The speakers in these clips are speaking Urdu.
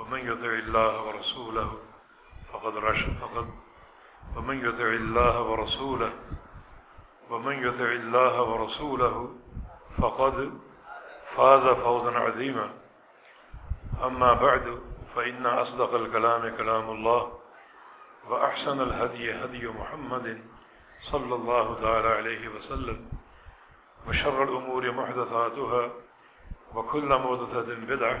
ومن يطع الله ورسوله فقد رشد فقد ومن يطع الله ورسوله ومن يطع الله ورسوله فقد فاز فوزا عظيما. أما بعد فإن أصدق الكلام كلام الله وأحسن الهدي هدي محمد صلى الله تعالى عليه وسلم وشر الأمور محدثاتها وكل محدثة بدعة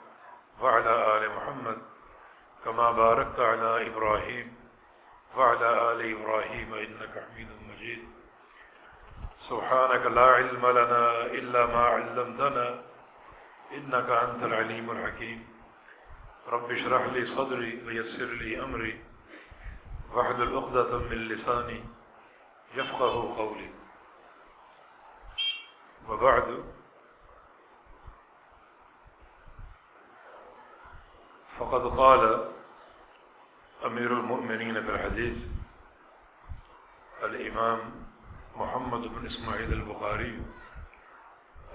وعلى آل محمد كما باركت على إبراهيم وعلى آل إبراهيم إنك حميد مجيد. سبحانك لا علم لنا إلا ما علمتنا إنك أنت العليم الحكيم. رب اشرح لي صدري ويسر لي أمري. واحلل عقدة من لساني يفقه قولي. وبعد. فقد قال أمير المؤمنين في الحديث الإمام محمد بن إسماعيل البخاري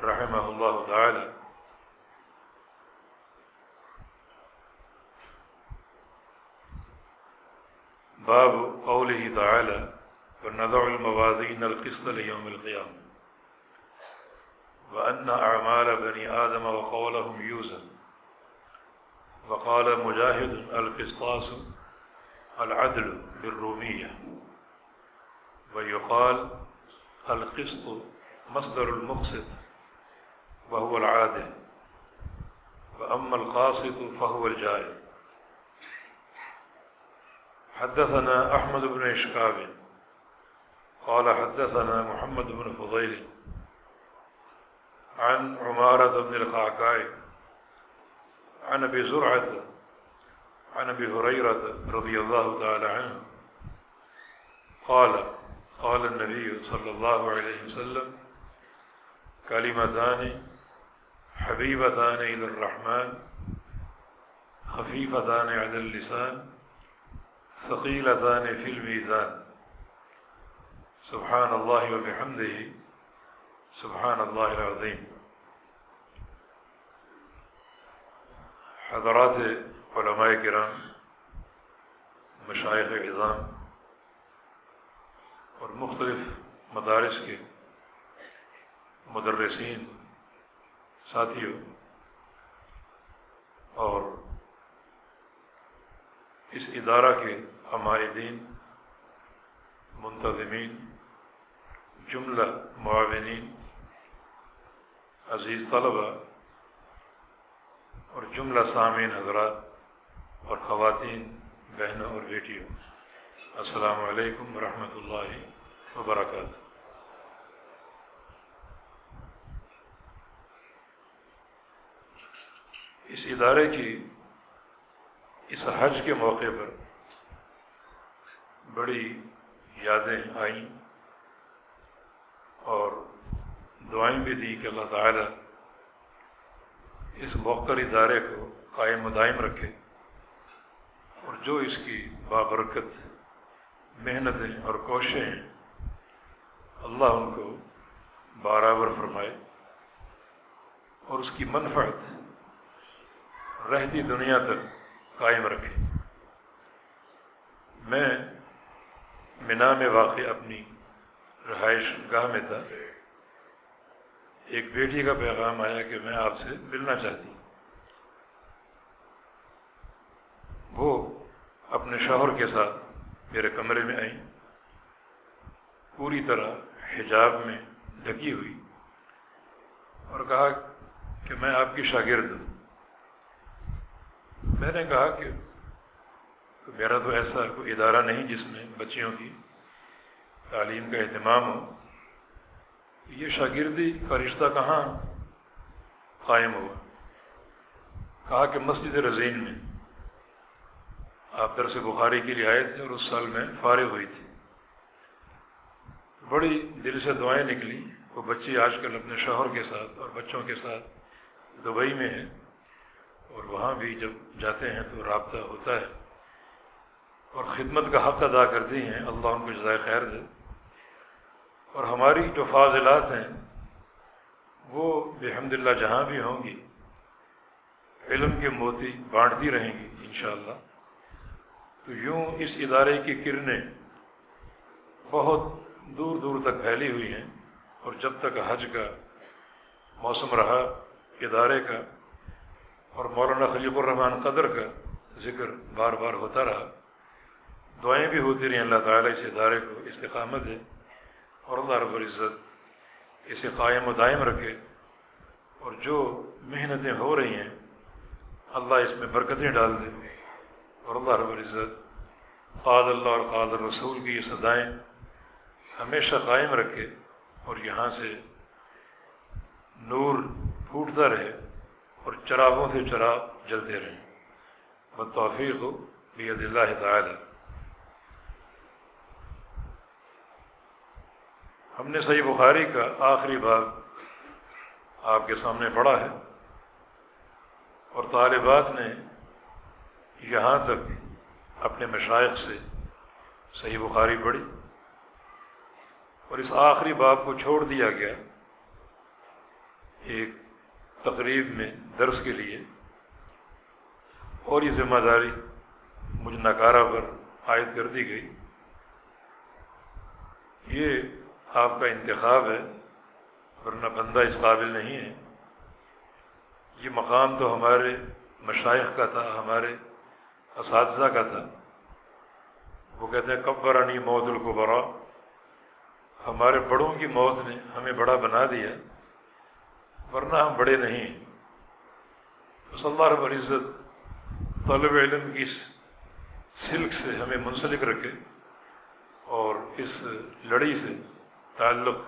رحمه الله تعالى. باب قوله تعالى ونضع الموازين القسط ليوم القيامة وأن أعمال بني آدم وقولهم يوزن. وقال مجاهد القسطاس العدل بالرومية. ويقال القسط مصدر المقسط وهو العادل وأما القاسط فهو الجائر. حدثنا أحمد بن إشكاب قال حدثنا محمد بن فضيل عن عمارة بن القعقاع عن أبي زرعة عن أبي هريرة رضي الله تعالى عنه. قال قال النبي صلى الله عليه وسلم كلمتان حبيبتان إلى الرحمن خفيفتان على اللسان ثقيلتان في الميزان. سبحان الله وبحمده سبحان الله العظيم. حضرات علماء کرام مشائق اعظام اور مختلف مدارس کے مدرسین، ساتھیوں اور اس ادارہ کے عمائدین، منتظمین، جملہ معاونین، عزیز طلبہ اور جملہ سامعین حضرات اور خواتین بہنوں اور بیٹیوں۔ السلام علیکم ورحمۃ اللہ وبرکاتہ۔ اس ادارے کی، اس حج کے موقع پر بڑی یادیں آئیں اور دعائیں بھی دی کہ اللہ تعالیٰ اس موقع ادارے کو قائم و دائم رکھے اور جو اس کی بابرکت محنتیں اور کوششیں ہیں، اللہ ان کو برابر فرمائے اور اس کی منفعت رہتی دنیا تک قائم رکھے۔ میں مینا میں واقع اپنی رہائش گاہ میں تھا۔ ایک بیٹی کا پیغام آیا کہ میں آپ سے ملنا چاہتی وہ اپنے شوہر کے ساتھ میرے کمرے میں آئیں۔ پوری طرح حجاب میں ڈھکی ہوئی اور کہا کہ میں آپ کی شاگرد ہوں۔ میں نے کہا کہ میرا تو ایسا کوئی ادارہ نہیں جس میں بچیوں کی تعلیم کا اہتمام ہو۔ یہ شاگردی کا رشتہ کہاں قائم ہوا؟ کہا کہ مسجد رضین میں۔ آپ درس بخاری کے لیے آئے تھے اور اس سال میں فارغ ہوئی تھی۔ بڑی دل سے دعائیں نکلی وہ بچی آج کل اپنے شوہر کے ساتھ اور بچوں کے ساتھ دبئی میں ہے اور وہاں بھی جب جاتے ہیں تو رابطہ ہوتا ہے۔ اور خدمت کا حق ادا کرتی ہیں۔ اللہ ان کو جزائے خیر دے۔ اور ہماری جو فاضلات ہیں، وہ بحمد اللہ جہاں بھی ہوں گی، علم کے موتی بانٹتی رہیں گی انشاءاللہ۔ تو یوں اس ادارے کی کرنیں بہت دور دور تک پھیلی ہوئی ہیں اور جب تک حج کا موسم رہا، ادارے کا اور مولانا خلیق الرحمٰن قدر کا ذکر بار بار ہوتا رہا، دعائیں بھی ہوتی رہیں۔ اللہ تعالیٰ اس ادارے کو استقامت دے۔ اور اللہ رب العزت اسے قائم و دائم رکھے اور جو محنتیں ہو رہی ہیں، اللہ اس میں برکتیں ڈال دے۔ اور اللہ رب العزت قاد اللہ اور قاد الرسول کی یہ صدائیں ہمیشہ قائم رکھے اور یہاں سے نور پھوٹتا رہے اور چراغوں سے چراغ جلتے رہیں۔ بتوفیق ہو بید اللہ تعالی۔ ہم نے صحیح بخاری کا آخری باب آپ کے سامنے پڑھا ہے اور طالبات نے یہاں تک اپنے مشائق سے صحیح بخاری پڑھی اور اس آخری باب کو چھوڑ دیا گیا ایک تقریب میں درس کے لیے اور یہ ذمہ داری مجھ نکارہ پر عائد کر دی گئی یہ آپ کا انتخاب ہے، ورنہ بندہ اس قابل نہیں ہے۔ یہ مقام تو ہمارے مشائق کا تھا، ہمارے اساتذہ کا تھا۔ وہ کہتے ہیں کب برانی موت القبرا ہمارے بڑوں کی موت نے ہمیں بڑا بنا دیا، ورنہ ہم بڑے نہیں ہیں۔ بس اللہ رب العزت طلب علم کی اس سلک سے ہمیں منسلک رکھے اور اس لڑی سے تعلق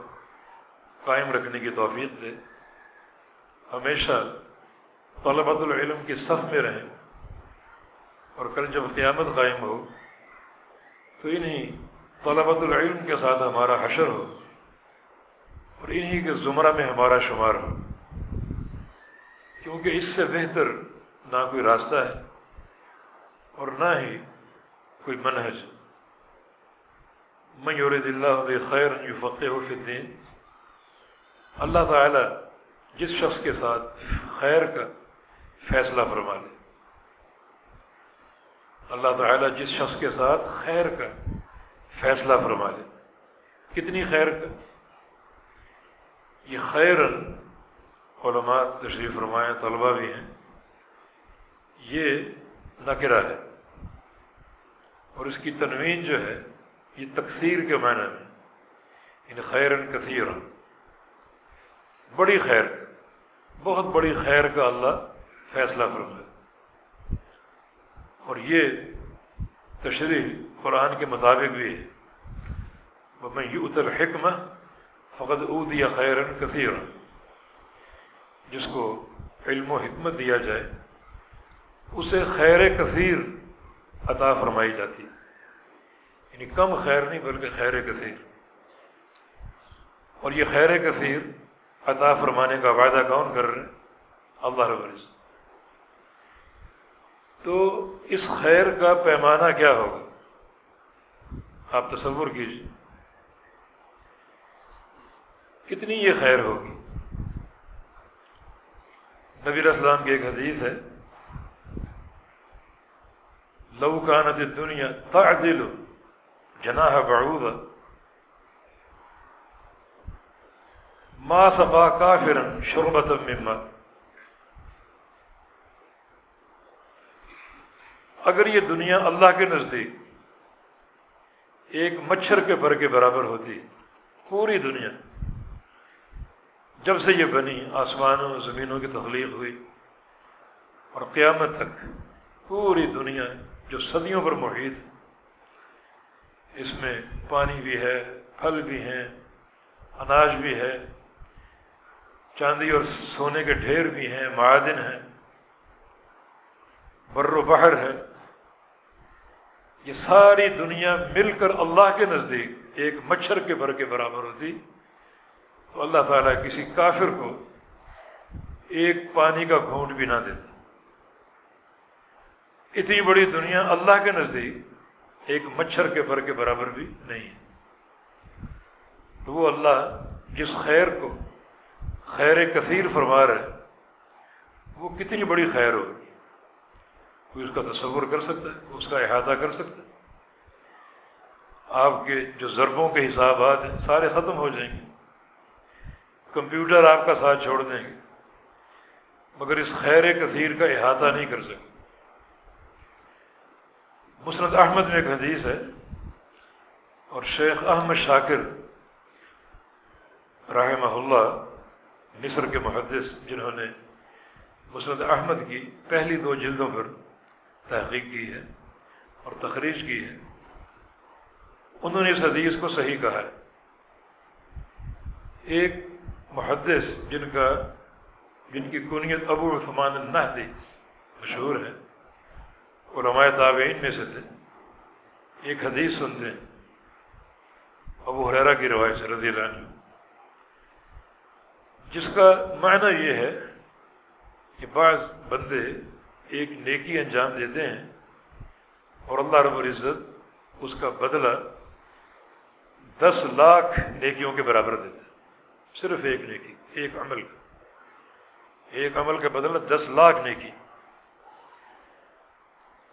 قائم رکھنے کی توفیق دے۔ ہمیشہ طلبۃ العلم کی صف میں رہیں اور کل جب قیامت قائم ہو تو انہیں طلبۃ العلم کے ساتھ ہمارا حشر ہو اور انہی کے زمرہ میں ہمارا شمار ہو۔ کیونکہ اس سے بہتر نہ کوئی راستہ ہے اور نہ ہی کوئی منہج۔ میورد اللہ خیر فقح فی الدین اللہ تعالی جس شخص کے ساتھ خیر کا فیصلہ فرما لے. اللہ تعالیٰ جس شخص کے ساتھ خیر کا فیصلہ فرما لے. کتنی خیر کا؟ یہ خیر علماء تشریف فرمائے طلبہ بھی ہیں. یہ نکرہ ہے اور اس کی تنوین جو ہے یہ تکثیر کے معنی میں یعنی خیر کثیر بڑی خیر، بہت بڑی خیر کا اللہ فیصلہ فرمائے۔ اور یہ تشریح قرآن کے مطابق بھی ہے۔ وہ میں یہ اتر حکمہ فقط اود یا خیر کثیر جس کو علم و حکمت دیا جائے، اسے خیر کثیر عطا فرمائی جاتی۔ یعنی کم خیر نہیں بلکہ خیر کثیر۔ اور یہ خیر کثیر عطا فرمانے کا وعدہ کون کر رہے اللہ رب العزت۔ تو اس خیر کا پیمانہ کیا ہوگا؟ آپ تصور کیجیے کتنی یہ خیر ہوگی؟ نبی اسلام کی ایک حدیث ہے، لو کانت دنیا تعدل جناح بعوض. ما سقا کافرا شربتا مما اگر یہ دنیا اللہ کے نزدیک ایک مچھر کے پر کے برابر ہوتی، پوری دنیا، جب سے یہ بنی، آسمانوں، زمینوں کی تخلیق ہوئی، اور قیامت تک پوری دنیا جو صدیوں پر محیط اس میں پانی بھی ہے، پھل بھی ہیں، اناج بھی ہے، چاندی اور سونے کے ڈھیر بھی ہیں معدن ہیں، بر و بحر ہے یہ ساری دنیا مل کر اللہ کے نزدیک ایک مچھر کے بر کے برابر ہوتی۔ تو اللہ تعالیٰ کسی کافر کو ایک پانی کا گھونٹ بھی نہ دیتا۔ اتنی بڑی دنیا اللہ کے نزدیک ایک مچھر کے پر کے برابر بھی نہیں ہے۔ تو وہ اللہ جس خیر کو خیر کثیر فرما رہے وہ کتنی بڑی خیر ہوگی۔ کوئی اس کا تصور کر سکتا ہے اس کا احاطہ کر سکتا ہے۔ آپ کے جو ضربوں کے حسابات ہیں، سارے ختم ہو جائیں گے۔ کمپیوٹر آپ کا ساتھ چھوڑ دیں گے۔ مگر اس خیر کثیر کا احاطہ نہیں کر سکتے۔ مسرت احمد میں ایک حدیث ہے اور شیخ احمد شاکر رحمہ اللہ مصر کے محدث جنہوں نے مسرت احمد کی پہلی دو جلدوں پر تحقیق کی ہے اور تخریج کی ہے، انہوں نے اس حدیث کو صحیح کہا ہے۔ ایک محدث جن کا، جن کی کنیت ابو عثمان النحدی مشہور ہے علماء تابعین میں سے تھے۔ ایک حدیث سنتے ہیں۔ ابو حریرہ کی روایت سے رضی اللہ عنہ۔ جس کا معنی یہ ہے کہ بعض بندے ایک نیکی انجام دیتے ہیں اور اللہ رب العزت اس کا بدلہ دس لاکھ نیکیوں کے برابر دیتے صرف ایک نیکی، ایک عمل کا۔ ایک عمل کا بدلہ دس لاکھ نیکی۔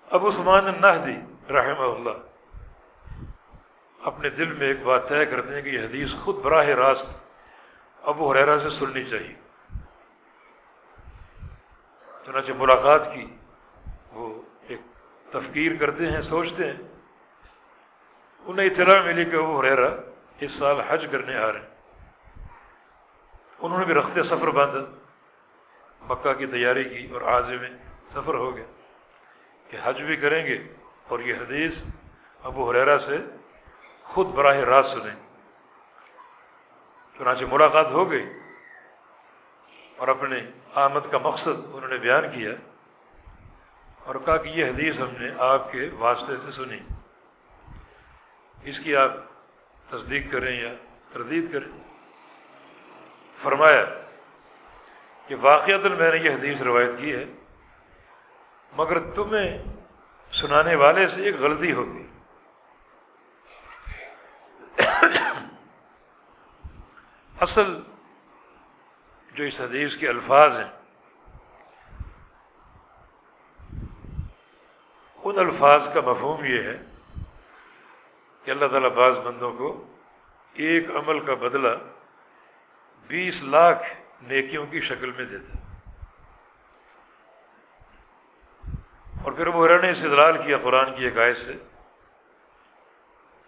ابو سمان النحدی رحمہ اللہ اپنے دل میں ایک بات طے کرتے ہیں کہ یہ حدیث خود براہ راست ابو حریرا سے سننی چاہیے۔ چنانچہ ملاقات کی وہ ایک تفکیر کرتے ہیں، سوچتے ہیں۔ انہیں اطلاع ملی کہ ابو حریرا اس سال حج کرنے آ رہے ہیں۔ انہوں نے بھی رخت سفر باندھا مکہ کی تیاری کی اور آزے میں سفر ہو گیا۔ کہ حج بھی کریں گے اور یہ حدیث ابو حریرا سے خود براہ راست سنیں گے۔ چنانچہ ملاقات ہو گئی اور اپنے آمد کا مقصد انہوں نے بیان کیا اور کہا کہ یہ حدیث ہم نے آپ کے واسطے سے سنی۔ اس کی آپ تصدیق کریں یا تردید کریں۔ فرمایا کہ واقعات میں نے یہ حدیث روایت کی ہے۔ مگر تمہیں سنانے والے سے ایک غلطی ہوگی اصل جو اس حدیث کے الفاظ ہیں، ان الفاظ کا مفہوم یہ ہے کہ اللہ تعالیٰ بعض بندوں کو ایک عمل کا بدلہ بیس لاکھ نیکیوں کی شکل میں دیتا اور پھر وہ نے استدلال کیا قرآن کی ایک آیت سے،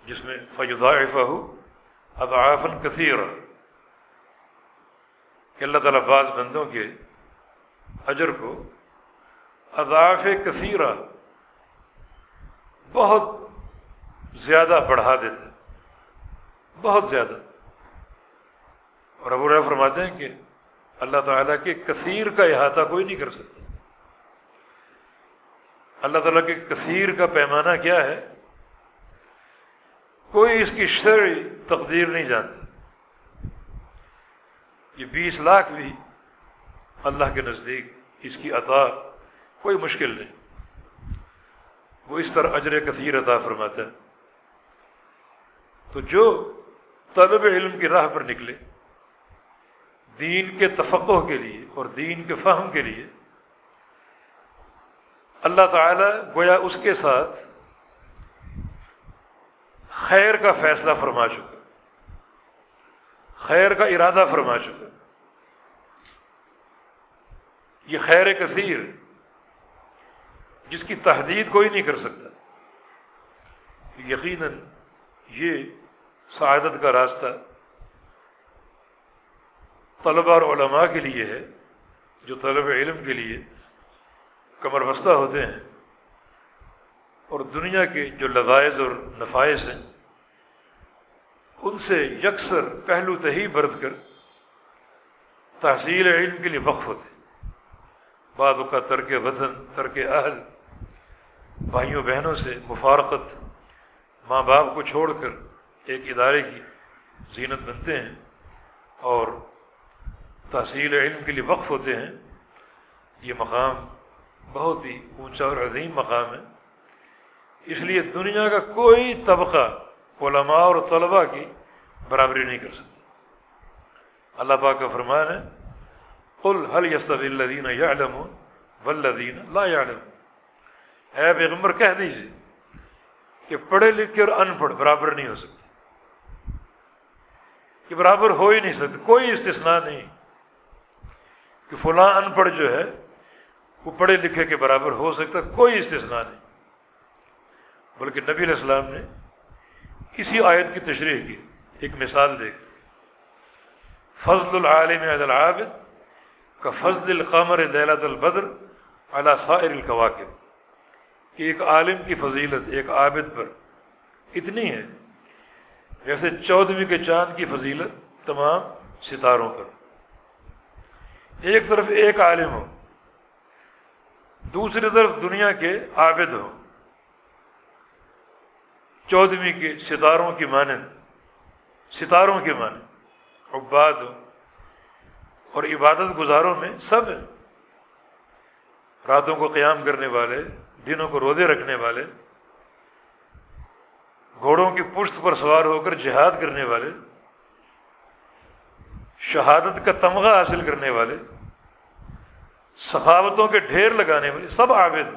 جس میں فجدا فہو اضعافن کثیر کہ اللہ تعالیٰ بعض بندوں کے اجر کو اضاف کثیرہ بہت زیادہ بڑھا دیتے بہت زیادہ۔ اور ابو رائے فرماتے ہیں کہ اللہ تعالیٰ کے کثیر کا احاطہ کوئی نہیں کر سکتا۔ اللہ تعالیٰ کے کثیر کا پیمانہ کیا ہے؟ کوئی اس کی شرعی تقدیر نہیں جانتا۔ یہ بیس لاکھ بھی اللہ کے نزدیک اس کی عطا کوئی مشکل نہیں۔ وہ اس طرح اجر کثیر عطا فرماتا ہے۔ تو جو طلب علم کی راہ پر نکلے، دین کے تفقع کے لیے اور دین کے فہم کے لیے اللہ تعالی گویا اس کے ساتھ خیر کا فیصلہ فرما چکا خیر کا ارادہ فرما چکا یہ خیر کثیر جس کی تحدید کوئی نہیں کر سکتا۔ یقیناً یہ سعادت کا راستہ طلبہ اور علماء کے لیے ہے، جو طلب علم کے لیے کمر بستہ ہوتے ہیں اور دنیا کے جو لذائز اور نفائذ ہیں، ان سے یکسر پہلو تہی برت کر تحصیل علم کے لیے وقف ہوتے بعد کا ترک وطن، ترک اہل، بھائیوں بہنوں سے مفارقت، ماں باپ کو چھوڑ کر ایک ادارے کی زینت بنتے ہیں اور تحصیل علم کے لیے وقف ہوتے ہیں، یہ مقام بہت ہی اونچا اور عظیم مقام ہے۔ اس لیے دنیا کا کوئی طبقہ علماء اور طلباء کی برابری نہیں کر سکتا۔ اللہ پاک کا فرمان ہے، قل حل یستب الدین یا علم ولدین لا علم اے پیغمبر، کہہ دیجیے کہ پڑھے لکھے اور ان پڑھ برابر نہیں ہو سکتے۔ یہ برابر ہو ہی نہیں سکتے، کوئی استثناء نہیں۔ کہ فلاں ان پڑھ جو ہے وہ پڑھے لکھے کے برابر ہو سکتا، کوئی استثناء نہیں۔ بلکہ نبی علیہ السلام نے اسی آیت کی تشریح کی، ایک مثال دے کر۔ فضل العالم العابد کا فضل القمر دہلت البدر علی سائر القواقب کہ ایک عالم کی فضیلت، ایک عابد پر اتنی ہے، جیسے چودھویں کے چاند کی فضیلت تمام ستاروں پر۔ ایک طرف ایک عالم ہو دوسری طرف دنیا کے عابد ہو۔ چودھویں کے ستاروں کی مانند، ستاروں کی مانند عباد ہو۔ اور عبادت گزاروں میں سب ہیں۔ راتوں کو قیام کرنے والے، دنوں کو روزے رکھنے والے، گھوڑوں کی پشت پر سوار ہو کر جہاد کرنے والے، شہادت کا تمغہ حاصل کرنے والے۔ سخاوتوں کے ڈھیر لگانے والے سب عابد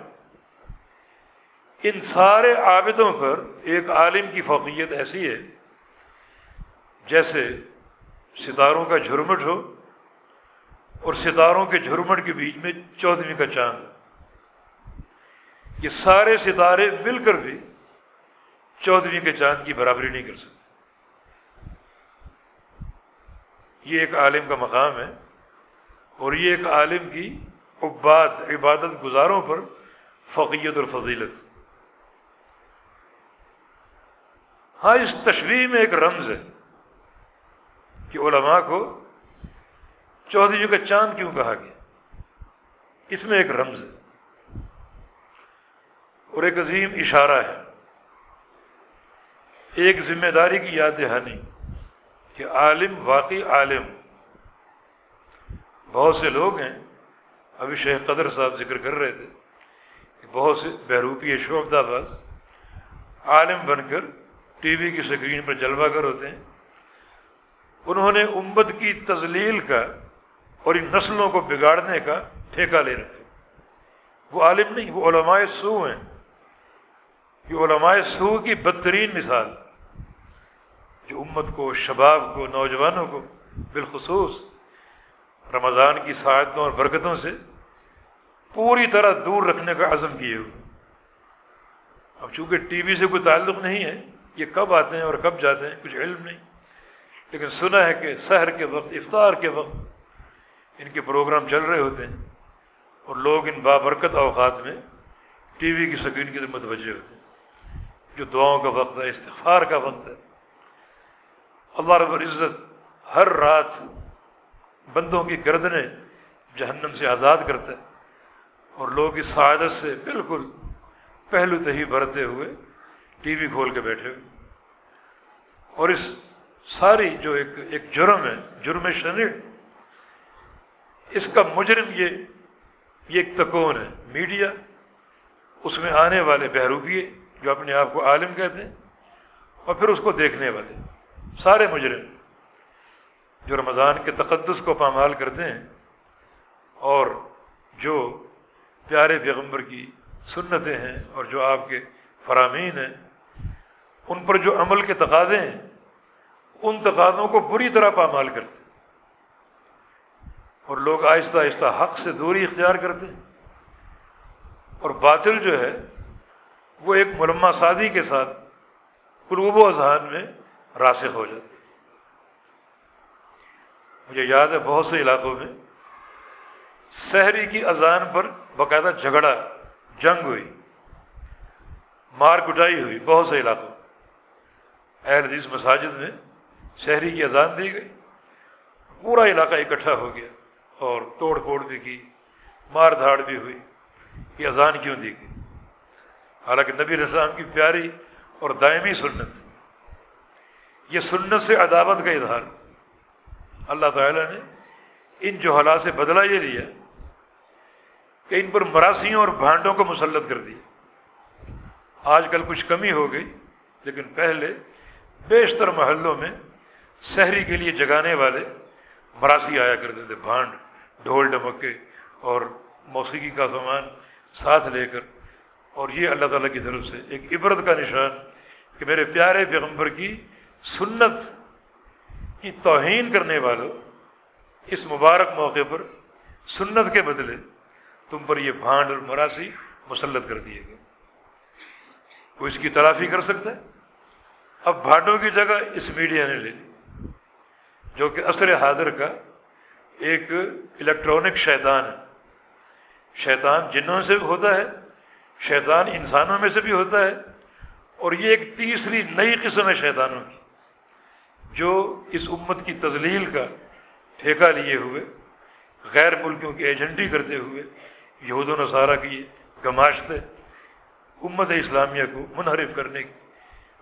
ان سارے عابدوں پر ایک عالم کی فوقیت ایسی ہے، جیسے ستاروں کا جھرمٹ ہو اور ستاروں کے جھرمٹ کے بیچ میں چودھویں کا چاند۔ یہ سارے ستارے مل کر بھی چودھویں کے چاند کی برابری نہیں کر سکتے۔ یہ ایک عالم کا مقام ہے اور یہ ایک عالم کی عباد عبادت گزاروں پر فقیت اور فضیلت۔ ہاں اس تشریح میں ایک رمز ہے کہ علماء کو چودھری کا چاند کیوں کہا گیا؟ اس میں ایک رمز ہے۔ اور ایک عظیم اشارہ ہے۔ ایک ذمہ داری کی یاد دہانی کہ عالم واقعی عالم۔ بہت سے لوگ ہیں ابھی شیخ قدر صاحب ذکر کر رہے تھے کہ بہت سے بہروپی شعبدہ باز عالم بن کر ٹی وی کی سکرین پر جلوہ گر ہوتے ہیں۔ انہوں نے امت کی تزلیل کا اور ان نسلوں کو بگاڑنے کا ٹھیکہ لے رکھا وہ عالم نہیں، وہ علماء سو ہیں۔ یہ علماء سو کی بدترین مثال جو امت کو، شباب کو، نوجوانوں کو بالخصوص رمضان کی سعادتوں اور برکتوں سے پوری طرح دور رکھنے کا عزم کیے ہوئے اب چونکہ ٹی وی سے کوئی تعلق نہیں ہے، یہ کب آتے ہیں اور کب جاتے ہیں، کچھ علم نہیں۔ لیکن سنا ہے کہ سحر کے وقت، افطار کے وقت ان کے پروگرام چل رہے ہوتے ہیں اور لوگ ان بابرکت اوقات میں ٹی وی کی سکرین کی متوجہ ہوتے ہیں۔ جو دعاؤں کا وقت ہے، استغفار کا وقت ہے۔ اللہ رب العزت ہر رات بندوں کی گردنیں جہنم سے آزاد کرتا ہے۔ اور لوگ اس سعادت سے بالکل پہلو تہی بھرتے ہوئے ٹی وی کھول کے بیٹھے ہوئے۔ اور اس ساری جو ایک ایک جرم ہے، جرم شنی اس کا مجرم یہ یہ ایک تکون ہے۔ میڈیا اس میں آنے والے بہروپیے جو اپنے آپ کو عالم کہتے ہیں، اور پھر اس کو دیکھنے والے۔ سارے مجرم جو رمضان کے تقدس کو پامال کرتے ہیں، اور جو پیارے پیغمبر کی سنتیں ہیں اور جو آپ کے فرامین ہیں، ان پر جو عمل کے تقاضے ہیں، ان تقاضوں کو بری طرح پامال کرتے اور لوگ آہستہ آہستہ حق سے دوری اختیار کرتے ہیں۔ اور باطل جو ہے، وہ ایک ملما سادی کے ساتھ قلوب و اذہان میں راسخ ہو جاتی مجھے یاد ہے بہت سے علاقوں میں شہری کی اذان پر باقاعدہ جھگڑا، جنگ ہوئی، مار کٹائی ہوئی، بہت سے علاقوں اہل حدیث مساجد میں شہری کی اذان دی گئی، پورا علاقہ اکٹھا ہو گیا اور توڑ پھوڑ بھی کی، مار دھاڑ بھی ہوئی، یہ اذان کیوں دی گئی؟ حالانکہ نبی السلام کی پیاری اور دائمی سنت، یہ سنت سے عداوت کا اظہار۔ اللہ تعالیٰ نے ان جو حالات سے بدلا یہ لیا کہ ان پر مراسیوں اور بھانڈوں کو مسلط کر دیا۔ آج کل کچھ کمی ہو گئی، لیکن پہلے بیشتر محلوں میں شہری کے لیے جگانے والے مراسی آیا کرتے تھے، بھانڈ، ڈھول ڈمکے اور موسیقی کا سامان ساتھ لے کر۔ اور یہ اللہ تعالیٰ کی طرف سے ایک عبرت کا نشان کہ میرے پیارے پیغمبر کی سنت کی توہین کرنے والوں اس مبارک موقع پر سنت کے بدلے تم پر یہ بھانڈ اور مراسی مسلط کر دیے گئے۔ کوئی اس کی تلافی کر سکتا ہے؟ اب بھانڈوں کی جگہ اس میڈیا نے لے لی، جو کہ عصر حاضر کا ایک الیکٹرانک شیطان ہے۔ شیطان جنوں سے بھی ہوتا ہے، شیطان انسانوں میں سے بھی ہوتا ہے، اور یہ ایک تیسری نئی قسم ہے شیطانوں کی، جو اس امت کی تزلیل کا ٹھیکہ لیے ہوئے، غیر ملکیوں کی ایجنٹی کرتے ہوئے یہود و نصارہ کی گماشت امت اسلامیہ کو منحرف کرنے کی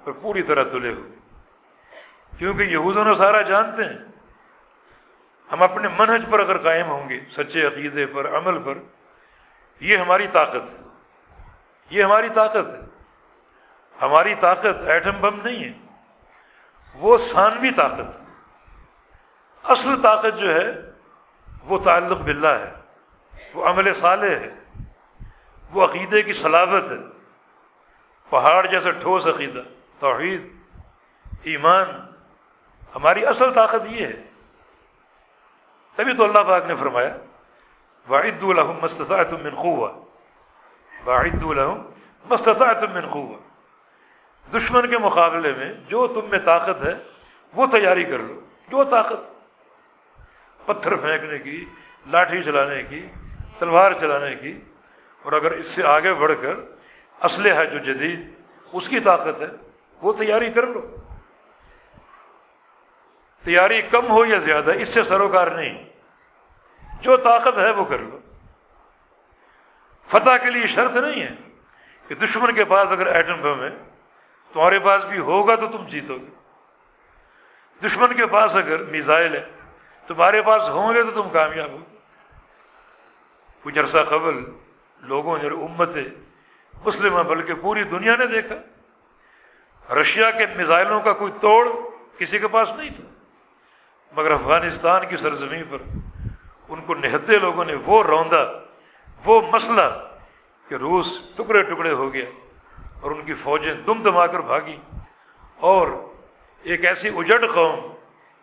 پر پوری طرح تلے ہوئے۔ کیونکہ یہود و نصارہ جانتے ہیں، ہم اپنے منہج پر اگر قائم ہوں گے، سچے عقیدے پر، عمل پر، یہ ہماری طاقت ہے۔ یہ ہماری طاقت ہے۔ ہماری طاقت ایٹم بم نہیں ہے۔ وہ ثانوی طاقت اصل طاقت جو ہے، وہ تعلق باللہ ہے۔ وہ عمل صالح ہے، وہ عقیدے کی صلابت ہے۔ پہاڑ جیسا ٹھوس عقیدہ، توحید، ایمان، ہماری اصل طاقت یہ ہے۔ تبھی تو اللہ پاک نے فرمایا واحد الحم مستطاع تم من واحد الحم مستطاع تم من دشمن کے مقابلے میں جو تم میں طاقت ہے، وہ تیاری کر لو، جو طاقت۔ پتھر پھینکنے کی، لاٹھی چلانے کی تلوار چلانے کی اور اگر اس سے آگے بڑھ کر اسلحہ جو جدید اس کی طاقت ہے، وہ تیاری کر لو۔ تیاری کم ہو یا زیادہ، اس سے سروکار نہیں۔ جو طاقت ہے وہ کر لو۔ فتح کے لیے شرط نہیں ہے کہ دشمن کے پاس اگر ایٹم بم ہے، تمہارے پاس بھی ہوگا تو تم جیتو گے۔ دشمن کے پاس اگر میزائل ہے، تمہارے پاس ہوں گے تو تم کامیاب ہوگے کچھ عرصہ قبل لوگوں نے امت مسلم بلکہ پوری دنیا نے دیکھا۔ رشیا کے میزائلوں کا کوئی توڑ کسی کے پاس نہیں تھا، مگر افغانستان کی سرزمین پر ان کو نہتے لوگوں نے وہ روندا، وہ مسئلہ کہ روس ٹکڑے ٹکڑے ہو گیا اور ان کی فوجیں دم دما کر بھاگی۔ اور ایک ایسی اجڑ قوم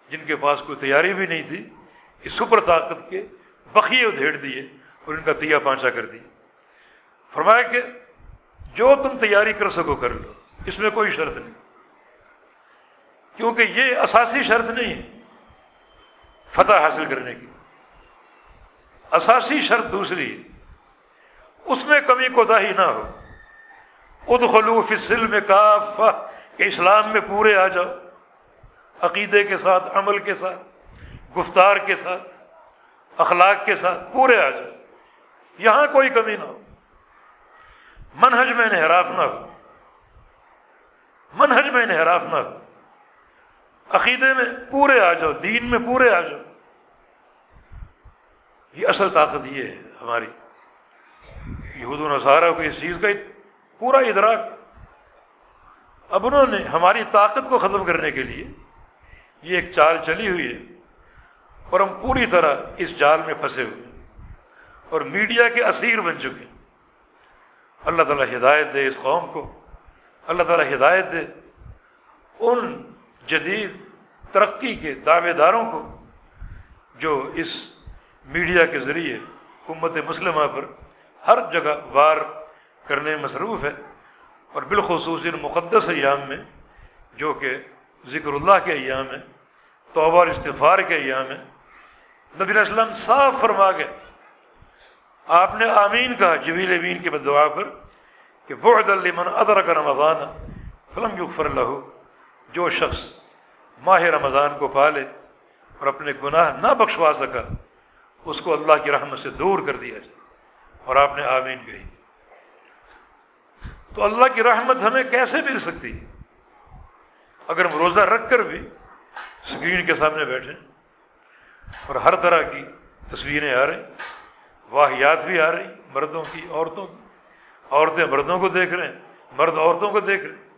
جن کے پاس کوئی تیاری بھی نہیں تھی کہ سپر طاقت کے بخیے ادھیڑ دیے۔ اور ان کا تیا پانچا کر دی۔ فرمایا کہ جو تم تیاری کر سکو کر لو، اس میں کوئی شرط نہیں۔ کیونکہ یہ اساسی شرط نہیں ہے فتح حاصل کرنے کی۔ اساسی شرط دوسری ہے، اس میں کمی کوتا ہی نہ ہو۔ اد خلوف میں کاف کہ اسلام میں پورے آ جاؤ، عقیدے کے ساتھ، عمل کے ساتھ، گفتار کے ساتھ، اخلاق کے ساتھ پورے آ جاؤ۔ یہاں کوئی کمی نہ ہو۔ منہج میں انحراف نہ ہو۔ منہج میں انحراف نہ ہو۔ عقیدے میں پورے آ جاؤ، دین میں پورے آ جاؤ۔ یہ اصل طاقت یہ ہے ہماری۔ یہود و نصارہ کو اس چیز کا پورا ادراک اب انہوں نے ہماری طاقت کو ختم کرنے کے لیے یہ ایک چال چلی ہوئی ہے اور ہم پوری طرح اس جال میں پھنسے ہوئے ہیں۔ اور میڈیا کے اسیر بن چکے ہیں۔ اللہ تعالیٰ ہدایت دے اس قوم کو۔ اللہ تعالیٰ ہدایت دے ان جدید ترقی کے دعوے داروں کو جو اس میڈیا کے ذریعے امت مسلمہ پر ہر جگہ وار کرنے مصروف ہے اور بالخصوص ان مقدس ایام میں جو کہ ذکر اللہ کے ایام ہیں، توبہ اور استفار کے ایام ہیں، نبی علیہ السلام صاف فرما گئے۔ آپ نے آمین کہا جبیل امین کے بدعا پر کہ بعد لمن ادرک رمضان فلم یغفر له، جو شخص ماہ رمضان کو پالے اور اپنے گناہ نہ بخشوا سکا، اس کو اللہ کی رحمت سے دور کر دیا جائے۔ اور آپ نے آمین کہی۔ تھی تو اللہ کی رحمت ہمیں کیسے مل سکتی؟ ہے اگر ہم روزہ رکھ کر بھی اسکرین کے سامنے بیٹھے اور ہر طرح کی تصویریں آ رہی واحیات بھی آ رہی، مردوں کی، عورتوں کی۔ عورتیں مردوں کو دیکھ رہے ہیں، مرد عورتوں کو دیکھ رہے ہیں۔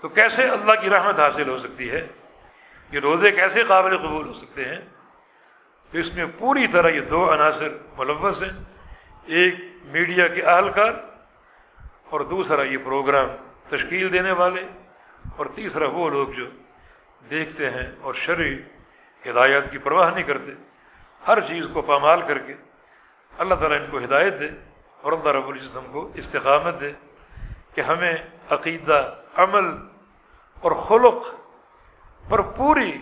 تو کیسے اللہ کی رحمت حاصل ہو سکتی ہے؟ یہ روزے کیسے قابل قبول ہو سکتے ہیں؟ تو اس میں پوری طرح یہ دو عناصر ملوث ہیں۔ ایک میڈیا کے اہلکار اور دوسرا یہ پروگرام تشکیل دینے والے۔ اور تیسرا وہ لوگ جو دیکھتے ہیں اور شرعی ہدایت کی پرواہ نہیں کرتے، ہر چیز کو پامال کر کے اللہ تعالیٰ ان کو ہدایت دے اور اللہ رب العزت ہم کو استقامت دے کہ ہمیں عقیدہ، عمل اور خلق پر پوری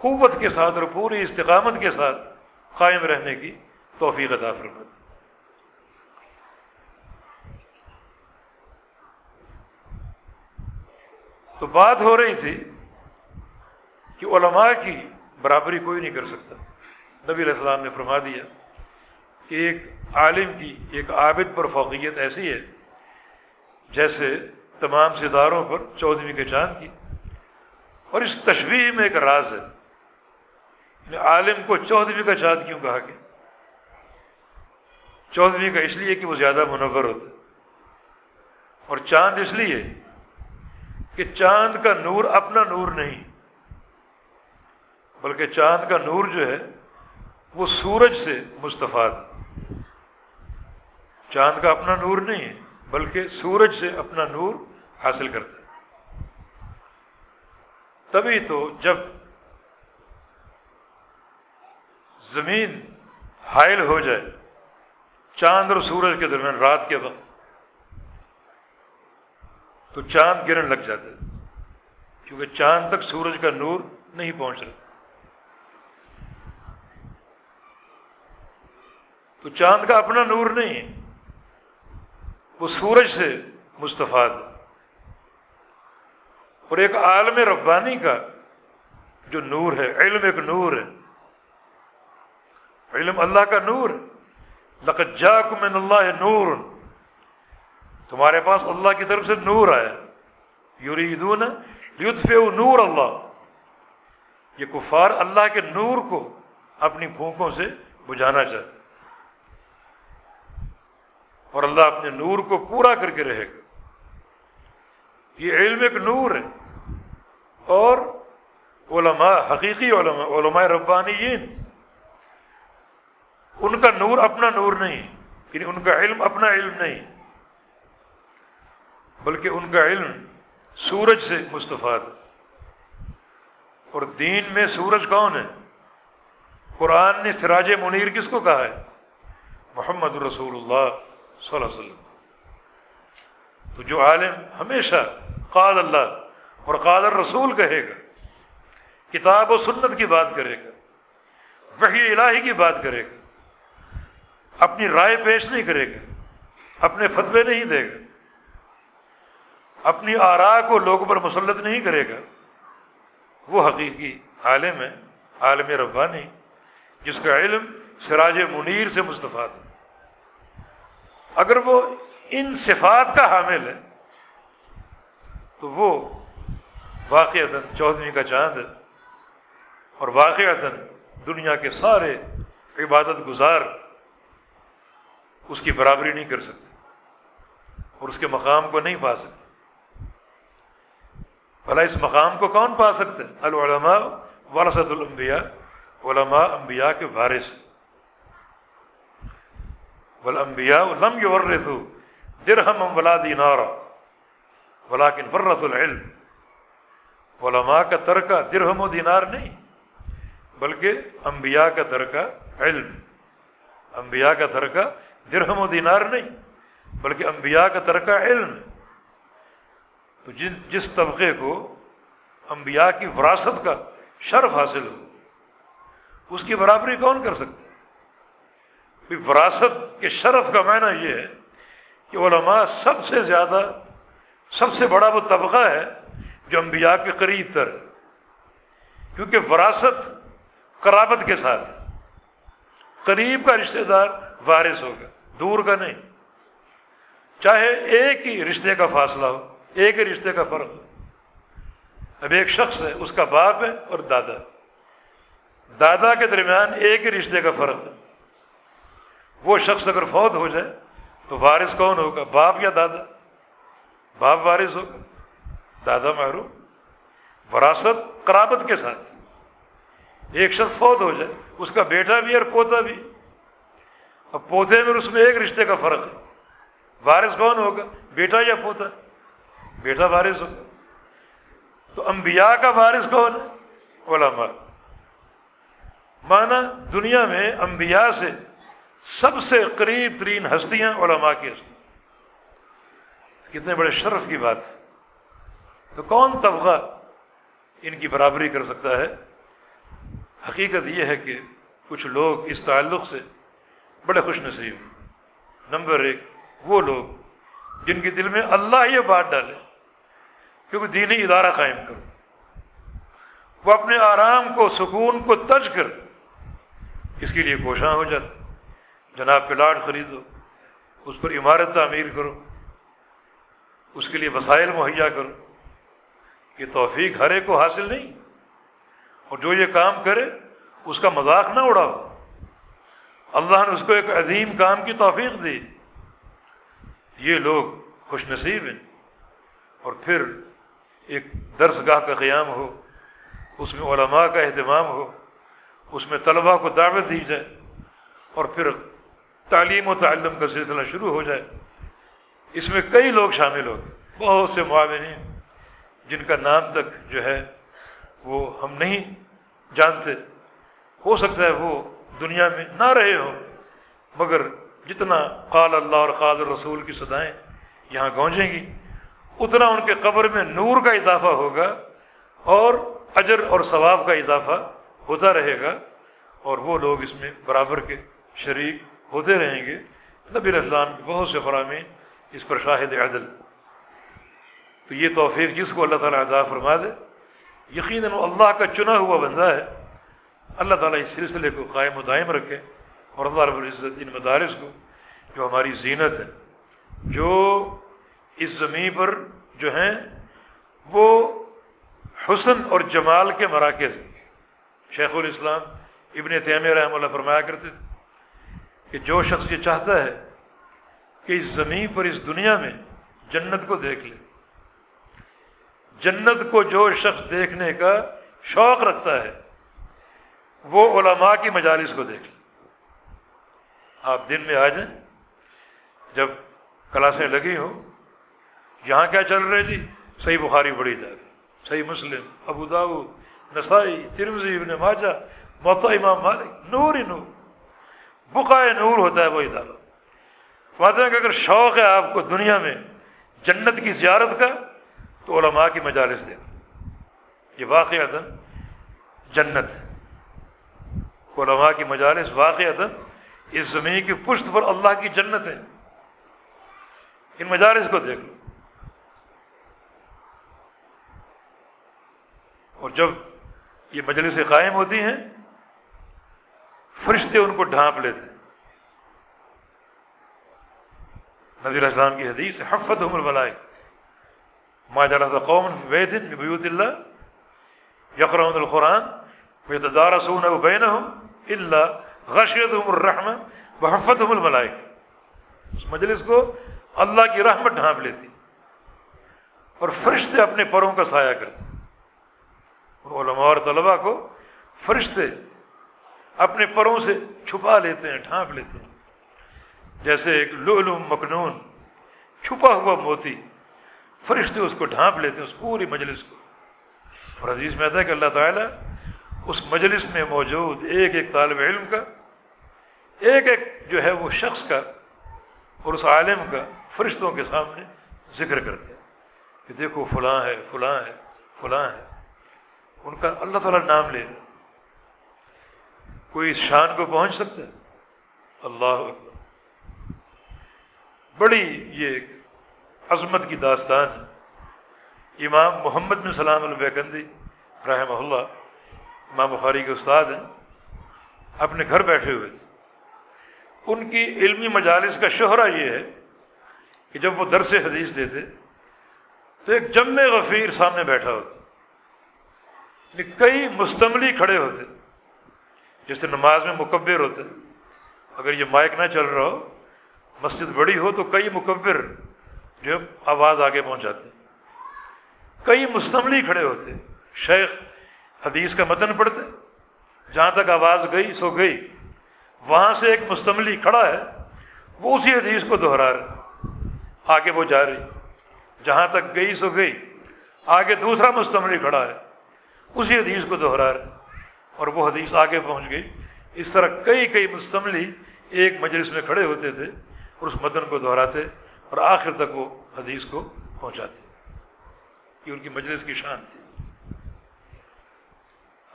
قوت کے ساتھ اور پوری استقامت کے ساتھ قائم رہنے کی توفیق عطا فرمت تو بات ہو رہی تھی کہ علماء کی برابری کوئی نہیں کر سکتا۔ نبی علیہ السلام نے فرما دیا کہ ایک عالم کی ایک عابد پر فوقیت ایسی ہے جیسے تمام ستاروں پر چودھویں کے چاند کی۔ اور اس تشبیح میں ایک راز ہے۔ یعنی عالم کو چودھویں کا چاند کیوں کہا کہ چودھویں کا اس لیے کہ وہ زیادہ منور ہوتا ہے۔ اور چاند اس لیے کہ چاند کا نور اپنا نور نہیں، بلکہ چاند کا نور جو ہے وہ سورج سے مستفاد ہے چاند کا اپنا نور نہیں ہے، بلکہ سورج سے اپنا نور حاصل کرتا ہے۔ تبھی تو جب زمین حائل ہو جائے، چاند اور سورج کے درمیان رات کے وقت، تو چاند گرن لگ جاتا ہے، کیونکہ چاند تک سورج کا نور نہیں پہنچ رہا۔ تو چاند کا اپنا نور نہیں ہے وہ سورج سے مستفاد ہے اور ایک عالم ربانی کا جو نور ہے، علم ایک نور ہے۔ علم اللہ کا نور لقت من اللہ نور۔ تمہارے پاس اللہ کی طرف سے نور آیا۔ یوریدون لطف نور اللہ۔ یہ کفار اللہ کے نور کو اپنی پھونکوں سے بجھانا چاہتے اور اللہ اپنے نور کو پورا کر کے رہے گا۔ یہ علم ایک نور ہے۔ اور علماء، حقیقی علماء علماء ربانیین، ان کا نور اپنا نور نہیں یعنی ان کا علم اپنا علم نہیں، بلکہ ان کا علم سورج سے مستفاد ہے۔ اور دین میں سورج کون ہے؟ قرآن نے سراج منیر کس کو کہا ہے؟ محمد رسول اللہ۔ صلی اللہ علیہ وسلم۔ تو جو عالم ہمیشہ قاد اللہ اور قادر رسول کہے گا، کتاب و سنت کی بات کرے گا، وحی الہی کی بات کرے گا، اپنی رائے پیش نہیں کرے گا، اپنے فتوے نہیں دے گا، اپنی آرا کو لوگوں پر مسلط نہیں کرے گا، وہ حقیقی عالم ہے، عالم ربانی، جس کا علم سراج منیر سے مستفاد ہے۔ اگر وہ ان صفات کا حامل ہے، تو وہ واقع چودھویں کا چاند ہے اور واقع دنیا کے سارے عبادت گزار اس کی برابری نہیں کر سکتے اور اس کے مقام کو نہیں پا سکتے۔ بھلا اس مقام کو کون پا سکتے العلماء ورثت الانبیاء، علماء انبیاء کے وارث۔ والانبیاء لم یورثوا درہم ولا دینارا ولیکن فرث العلم. علماء کا ترکہ درہم و دینار نہیں، بلکہ انبیاء کا ترکہ علم. انبیاء کا ترکہ درہم و دینار نہیں، بلکہ انبیاء کا ترکہ علم. تو جن، جس طبقے کو انبیاء کی وراثت کا شرف حاصل ہو، اس کی برابری کون کر سکتے وراثت کے شرف کا معنی یہ ہے کہ علماء سب سے زیادہ، سب سے بڑا وہ طبقہ ہے جو انبیاء کے قریب تر کیونکہ وراثت قرابت کے ساتھ قریب کا رشتہ دار وارث ہوگا، دور کا نہیں۔ چاہے ایک ہی رشتے کا فاصلہ ہو، ایک ہی رشتے کا فرق ہو۔ اب ایک شخص ہے، اس کا باپ ہے اور دادا۔ دادا کے درمیان ایک ہی رشتے کا فرق ہے۔ وہ شخص اگر فوت ہو جائے تو وارث کون ہوگا؟ باپ یا دادا؟ باپ وارث ہوگا۔ دادا محروم۔ وراثت قرابت کے ساتھ۔ ایک شخص فوت ہو جائے، اس کا بیٹا بھی اور پوتا بھی۔ اب پوتے میں اس میں ایک رشتے کا فرق ہے۔ وارث کون ہوگا؟ بیٹا یا پوتا؟ بیٹا وارث ہوگا۔ تو انبیاء کا وارث کون ہے؟ علماء۔ مانا دنیا میں انبیاء سے سب سے قریب ترین ہستیاں علماء کی ہستی۔ کتنے بڑے شرف کی بات۔ تو کون طبقہ ان کی برابری کر سکتا ہے؟ حقیقت یہ ہے کہ کچھ لوگ اس تعلق سے بڑے خوش نصیب نمبر ایک، وہ لوگ جن کے دل میں اللہ یہ بات ڈالے کیونکہ دینی ادارہ قائم کرو۔ وہ اپنے آرام کو، سکون کو تج کر اس کے لیے کوشاں ہو جاتا جناب، پلاٹ خریدو، اس پر عمارت تعمیر کرو، اس کے لیے وسائل مہیا کرو۔ یہ توفیق ہر ایک کو حاصل نہیں۔ اور جو یہ کام کرے، اس کا مذاق نہ اڑاؤ۔ اللہ نے اس کو ایک عظیم کام کی توفیق دی۔ یہ لوگ خوش نصیب ہیں۔ اور پھر ایک درس گاہ کا قیام ہو، اس میں علماء کا اہتمام ہو، اس میں طلباء کو دعوت دی جائے۔ اور پھر تعلیم و تعلم کا سلسلہ شروع ہو جائے۔ اس میں کئی لوگ شامل ہو۔ بہت سے معاونین جن کا نام تک جو ہے وہ ہم نہیں جانتے۔ ہو سکتا ہے وہ دنیا میں نہ رہے ہوں، مگر جتنا قال اللہ اور قال رسول کی سدائیں یہاں گونجیں گی، اتنا ان کے قبر میں نور کا اضافہ ہوگا اور اجر اور ثواب کا اضافہ ہوتا رہے گا اور وہ لوگ اس میں برابر کے شریک ہوتے رہیں گے۔ نبی اسلام کے بہت سے فراہمی اس پر شاہد عدل۔ تو یہ توفیق جس کو اللہ تعالیٰ ادا فرما دے، یقیناً اللہ کا چنا ہوا بندہ ہے۔ اللہ تعالیٰ اس سلسلے کو قائم و دائم رکھے اور اللہ رب العزت ان مدارس کو، جو ہماری زینت ہے، جو اس زمین پر جو ہیں، وہ حسن اور جمال کے مراکز۔ شیخ الاسلام ابن تیم رحم اللہ فرمایا کرتے تھے کہ جو شخص یہ چاہتا ہے کہ اس زمین پر، اس دنیا میں جنت کو دیکھ لے۔ جنت کو جو شخص دیکھنے کا شوق رکھتا ہے، وہ علماء کی مجالس کو دیکھ لے۔ آپ دن میں آ جائیں، جب کلاسیں لگی ہوں، یہاں کیا چل رہے جی؟ صحیح بخاری پڑھی جا رہی صحیح مسلم، ابو داود نسائی ترمزی ابن ماجہ موتا امام مالک نور ہی نور۔ بقائے نور ہوتا ہے وہ ادارہ۔ فرماتے ہیں کہ اگر شوق ہے آپ کو دنیا میں جنت کی زیارت کا، تو علماء کی مجالس دے یہ واقع جنت۔ علماء کی مجالس واقع اس زمین کی پشت پر اللہ کی جنت ہے ان مجالس کو دیکھ لو۔ اور جب یہ مجلس قائم ہوتی ہیں فرشتے ان کو ڈھانپ لیتے نبی السلام کی حدیث حفت عمر بلائے ما جلد قوم بیت بیوت اللہ یقرون القرآن ویتدارسون بینہم اللہ غشیت الرحمن بحفت الملائک اس مجلس کو اللہ کی رحمت ڈھانپ لیتی۔ اور فرشتے اپنے پروں کا سایہ کرتے۔ علماء اور طلباء کو فرشتے اپنے پروں سے چھپا لیتے ہیں ڈھانپ لیتے ہیں۔ جیسے ایک لولو مکنون چھپا ہوا موتی، فرشتے اس کو ڈھانپ لیتے ہیں، اس پوری مجلس کو۔ اور عزیز میں ہے کہ اللہ تعالیٰ اس مجلس میں موجود ایک ایک طالب علم کا، ایک ایک جو ہے وہ شخص کا اور اس عالم کا فرشتوں کے سامنے ذکر کرتے ہیں کہ دیکھو فلاں ہے فلاں ہے فلاں ہے۔ ان کا اللہ تعالیٰ نام لے رہا کوئی اس شان کو پہنچ سکتا ہے؟ اللہ بڑی یہ عظمت کی داستان ہے۔ امام محمد بن سلام البیکندی رحمہ اللہ امام بخاری کے استاد ہیں، اپنے گھر بیٹھے ہوئے تھے۔ ان کی علمی مجالس کا شہرہ یہ ہے کہ جب وہ درس حدیث دیتے تو ایک جم غفیر سامنے بیٹھا ہوتا یعنی کئی مستملی کھڑے ہوتے۔ جیسے نماز میں مکبر ہوتے اگر یہ مائک نہ چل رہا ہو، مسجد بڑی ہو تو کئی مکبر جو آواز آگے پہنچاتے کئی مستملی کھڑے ہوتے شیخ حدیث کا متن پڑھتے جہاں تک آواز گئی، سو گئی۔ وہاں سے ایک مستملی کھڑا ہے، وہ اسی حدیث کو دہرا رہے آگے وہ جا رہی جہاں تک گئی، سو گئی۔ آگے دوسرا مستملی کھڑا ہے، اسی حدیث کو دہرا رہے اور وہ حدیث آگے پہنچ گئی۔ اس طرح کئی کئی مستملی ایک مجلس میں کھڑے ہوتے تھے اور اس متن کو دہراتے اور آخر تک وہ حدیث کو پہنچاتے۔ یہ ان کی مجلس کی شان تھی۔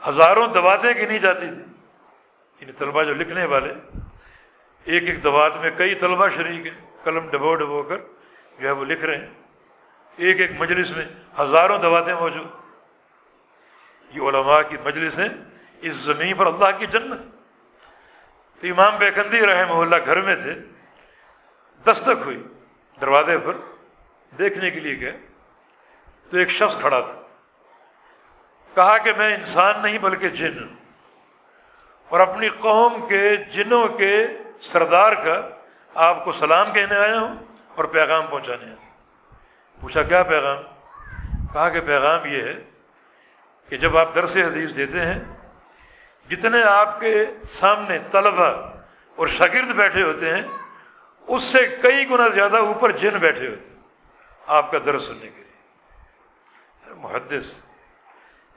ہزاروں دواتیں گنی جاتی تھی یعنی طلبا جو لکھنے والے۔ ایک ایک دوات میں کئی طلبا شریک ہیں۔ قلم ڈبو ڈبو کر جو ہے وہ لکھ رہے ہیں۔ ایک ایک مجلس میں ہزاروں دواتیں موجود۔ یہ علماء کی مجلس ہیں۔ اس زمین پر اللہ کی جنت۔ تو امام بیکندی رحمہ اللہ گھر میں تھے۔ دستک ہوئی دروازے پر۔ دیکھنے کے لیے گئے۔ تو ایک شخص کھڑا تھا۔ کہا کہ میں انسان نہیں بلکہ جن ہوں۔ اور اپنی قوم کے جنوں کے سردار کا آپ کو سلام کہنے آیا ہوں اور پیغام پہنچانے آیا پوچھا، کیا پیغام؟ کہا کہ پیغام یہ ہے کہ جب آپ درس حدیث دیتے ہیں جتنے آپ کے سامنے طلبہ اور شاگرد بیٹھے ہوتے ہیں، اس سے کئی گنا زیادہ اوپر جن بیٹھے ہوتے ہیں، آپ کا درس سننے کے لیے۔ محدث،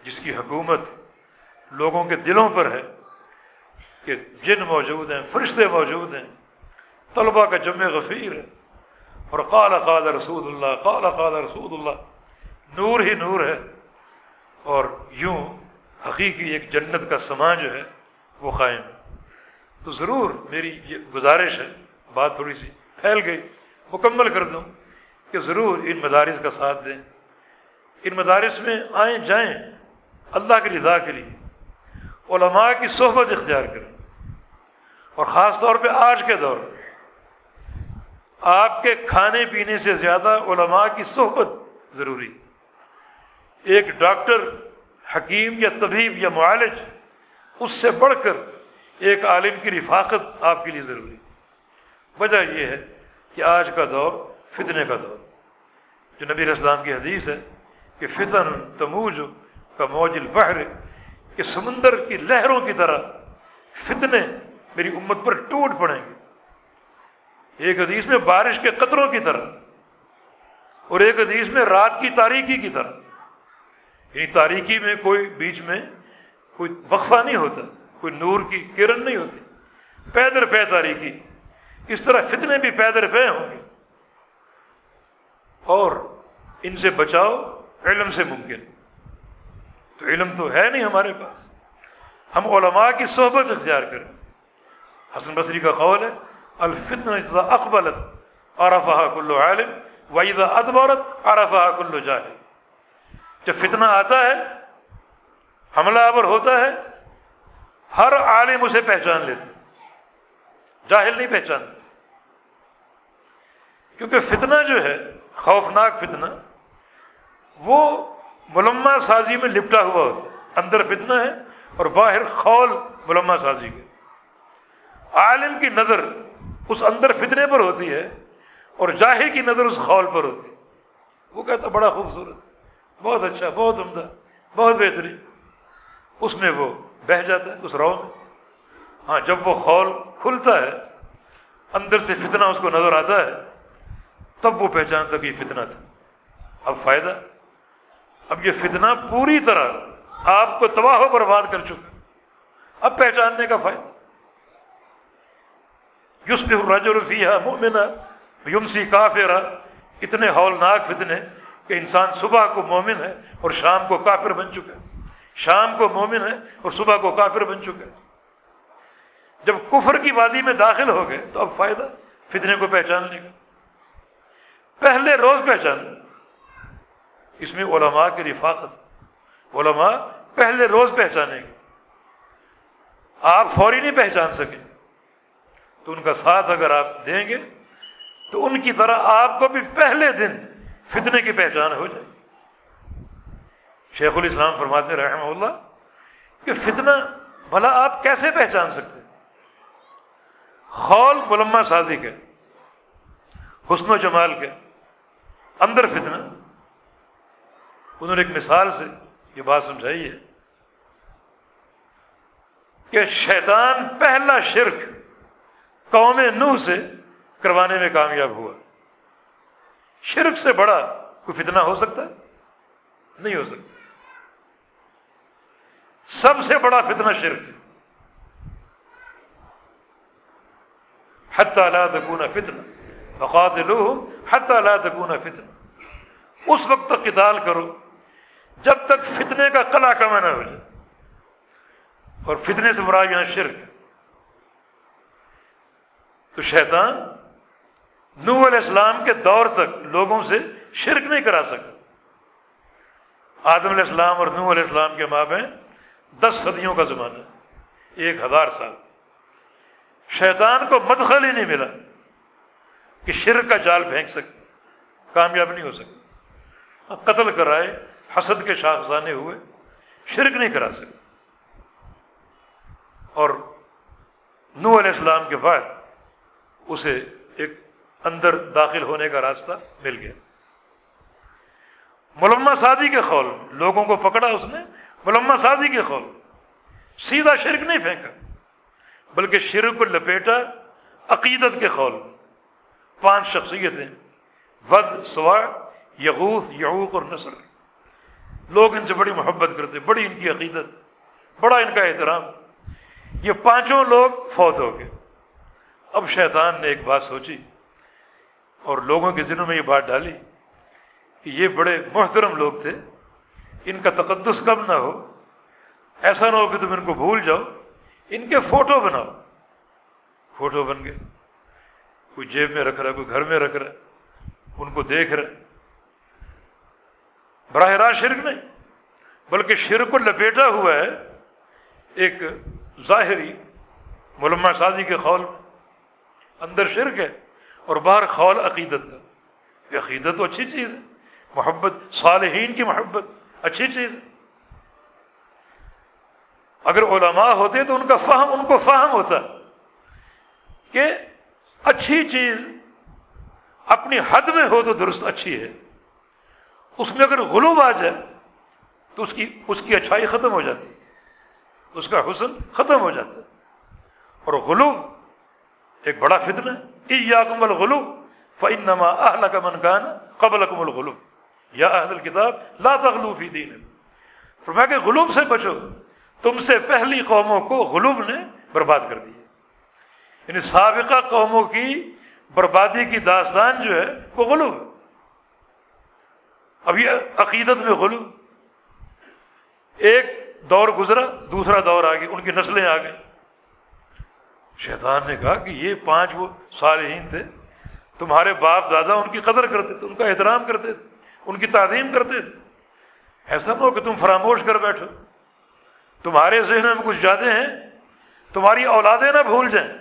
جس کی حکومت لوگوں کے دلوں پر ہے کہ جن موجود ہیں، فرشتے موجود ہیں، طلبہ کا جمع غفیر ہے، اور قال قال رسول اللہ، قال قال رسول اللہ، نور ہی نور ہے، اور یوں حقیقی ایک جنت کا سما جو ہے، وہ قائم ہے۔ تو ضرور میری یہ گزارش ہے، بات تھوڑی سی پھیل گئی، مکمل کر دوں کہ ضرور ان مدارس کا ساتھ دیں۔ ان مدارس میں آئیں، جائیں، اللہ کی رضا کے لیے، علماء کی صحبت اختیار کریں۔ اور خاص طور پہ آج کے دور میں، آپ کے کھانے پینے سے زیادہ علماء کی صحبت ضروری ایک ڈاکٹر حکیم یا طبیب یا معالج، اس سے بڑھ کر ایک عالم کی رفاقت آپ کے لیے ضروری وجہ یہ ہے کہ آج کا دور فتنے کا دور۔ جو نبی اسلام کی حدیث ہے کہ فتن تموج کا موج البحر، کہ سمندر کی لہروں کی طرح فتنے میری امت پر ٹوٹ پڑیں گے۔ ایک حدیث میں بارش کے قطروں کی طرح اور ایک حدیث میں رات کی تاریکی کی طرح۔ یعنی تاریکی میں کوئی بیچ میں کوئی وقفہ نہیں ہوتا، کوئی نور کی کرن نہیں ہوتی۔ پیدر پے تاریخی اس طرح فتنے بھی پیدر پے ہوں گے۔ اور ان سے بچاؤ علم سے ممکن۔ تو علم تو ہے نہیں ہمارے پاس۔ ہم علماء کی صحبت اختیار کریں۔ حسن بصری کا قول ہے الفتن اقبلت عرفہ کلو عالم وحید ادبورت عرفہ کلو جاہل۔ جب فتنہ آتا ہے، حملہ آور ہوتا ہے، ہر عالم اسے پہچان لیتے جاہل نہیں پہچانتے کیونکہ فتنہ جو ہے، خوفناک فتنہ، وہ ملما سازی میں لپٹا ہوا ہوتا ہے۔ اندر فتنہ ہے اور باہر خول ملما سازی کے۔ عالم کی نظر اس اندر فتنے پر ہوتی ہے اور جاہی کی نظر اس خول پر ہوتی ہے۔ وہ کہتا بڑا خوبصورت۔ بہت اچھا بہت عمدہ، بہت بہترین۔ اس میں وہ بہ جاتا ہے، اس رو میں۔ ہاں جب وہ خول کھلتا ہے، اندر سے فتنہ اس کو نظر آتا ہے، تب وہ پہچانتا کہ یہ فتنہ تھا۔ اب فائدہ، اب یہ فتنہ پوری طرح آپ کو تباہ و برباد کر چکا اب پہچاننے کا فائدہ۔ یوسف الرجل فیحا مومنا یمسی کافرا اتنے ہولناک فتنے۔ کہ انسان صبح کو مومن ہے اور شام کو کافر بن چکا ہے۔ شام کو مومن ہے اور صبح کو کافر بن چکا ہے۔ جب کفر کی وادی میں داخل ہو گئے تو اب فائدہ فتنے کو پہچاننے کا۔ پہلے روز پہچان۔ اس میں علماء کی رفاقت۔ علماء پہلے روز پہچانے گے۔ آپ فوری نہیں پہچان سکیں۔ تو ان کا ساتھ اگر آپ دیں گے تو ان کی طرح آپ کو بھی پہلے دن فتنے کی پہچان ہو جائے شیخ الاسلام فرماتے رحمہ اللہ، کہ فتنہ بھلا آپ کیسے پہچان سکتے؟ خول ملما سازی کے، حسن و جمال کے اندر فتنہ۔ انہوں نے ایک مثال سے یہ بات سمجھائی ہے کہ شیطان پہلا شرک قوم نوح سے کروانے میں کامیاب ہوا۔ شرک سے بڑا کوئی فتنہ ہو سکتا نہیں ہو سکتا۔ سب سے بڑا فتنہ شرک حتی لا تکون فتنہ فقاتلوہم حتی لا تکون فتنہ۔ اس وقت تک قتال کرو جب تک فتنے کا کلا کما نہ ہو جائے۔ اور فتنے سے مراد یہاں شرک تو شیطان نو علیہ السلام کے دور تک لوگوں سے شرک نہیں کرا سکا۔ آدم علیہ السلام اور نو علیہ السلام کے ماں بہن دس صدیوں کا زمانہ ایک ہزار سال۔ شیطان کو مدخل ہی نہیں ملا کہ شرک کا جال پھینک سکے، کامیاب نہیں ہو سکے۔ قتل کرائے، حسد کے شاخسانے ہوئے، شرک نہیں کرا سکے۔ اور نو علیہ السلام کے بعد اسے ایک اندر داخل ہونے کا راستہ مل گیا۔ ملما سادی کے خول، لوگوں کو پکڑا اس نے ملما سادی کے خول۔ سیدھا شرک نہیں پھینکا، بلکہ شرک کو لپیٹا عقیدت کے خول۔ پانچ شخصیتیں، ود سوا یغوث، یعوق اور نصر۔ لوگ ان سے بڑی محبت کرتے، بڑی ان کی عقیدت، بڑا ان کا احترام۔ یہ پانچوں لوگ فوت ہو گئے۔ اب شیطان نے ایک بات سوچی۔ اور لوگوں کے ذہنوں میں یہ بات ڈالی کہ یہ بڑے محترم لوگ تھے، ان کا تقدس کب نہ ہو، ایسا نہ ہو کہ تم ان کو بھول جاؤ، ان کے فوٹو بناؤ۔ فوٹو بن گئے۔ کوئی جیب میں رکھ رہا ہے، کوئی گھر میں رکھ رہا ہے، ان کو دیکھ رہا براہ راست شرک نہیں، بلکہ شرک کو لپیٹا ہوا ہے ایک ظاہری ملما سازی کے خول میں۔ اندر شرک ہے۔ اور باہر خول عقیدت کا۔ یہ عقیدت تو اچھی چیز ہے۔ محبت، صالحین کی محبت، اچھی چیز ہے۔ اگر علماء ہوتے تو ان کا فہم، ان کو فہم ہوتا کہ اچھی چیز اپنی حد میں ہو تو درست اچھی ہے۔ اس میں اگر غلوب آ جائے تو اس کی اس کی اچھائی ختم ہو جاتی۔ اس کا حسن ختم ہو جاتا۔ اور غلوب ایک بڑا فتنہ ایاکم الغلو فانما اهلك من كان قبلكم الغلو۔ یا اہل الكتاب، لا تغلو فی دین فرمایا کہ غلوب سے بچو۔ تم سے پہلی قوموں کو غلوب نے برباد کر دیا یعنی سابقہ قوموں کی بربادی کی داستان جو ہے، وہ غلوب ہے۔ اب یہ عقیدت میں غلوب ایک دور گزرا، دوسرا دور آ گیا ان کی نسلیں آ گئیں شیطان نے کہا کہ یہ پانچ وہ صالحین تھے، تمہارے باپ دادا ان کی قدر کرتے تھے، ان کا احترام کرتے تھے، ان کی تعظیم کرتے تھے۔ ایسا نہ ہو کہ تم فراموش کر بیٹھو۔ تمہارے ذہن میں کچھ زیادہ ہیں، تمہاری اولادیں نہ بھول جائیں۔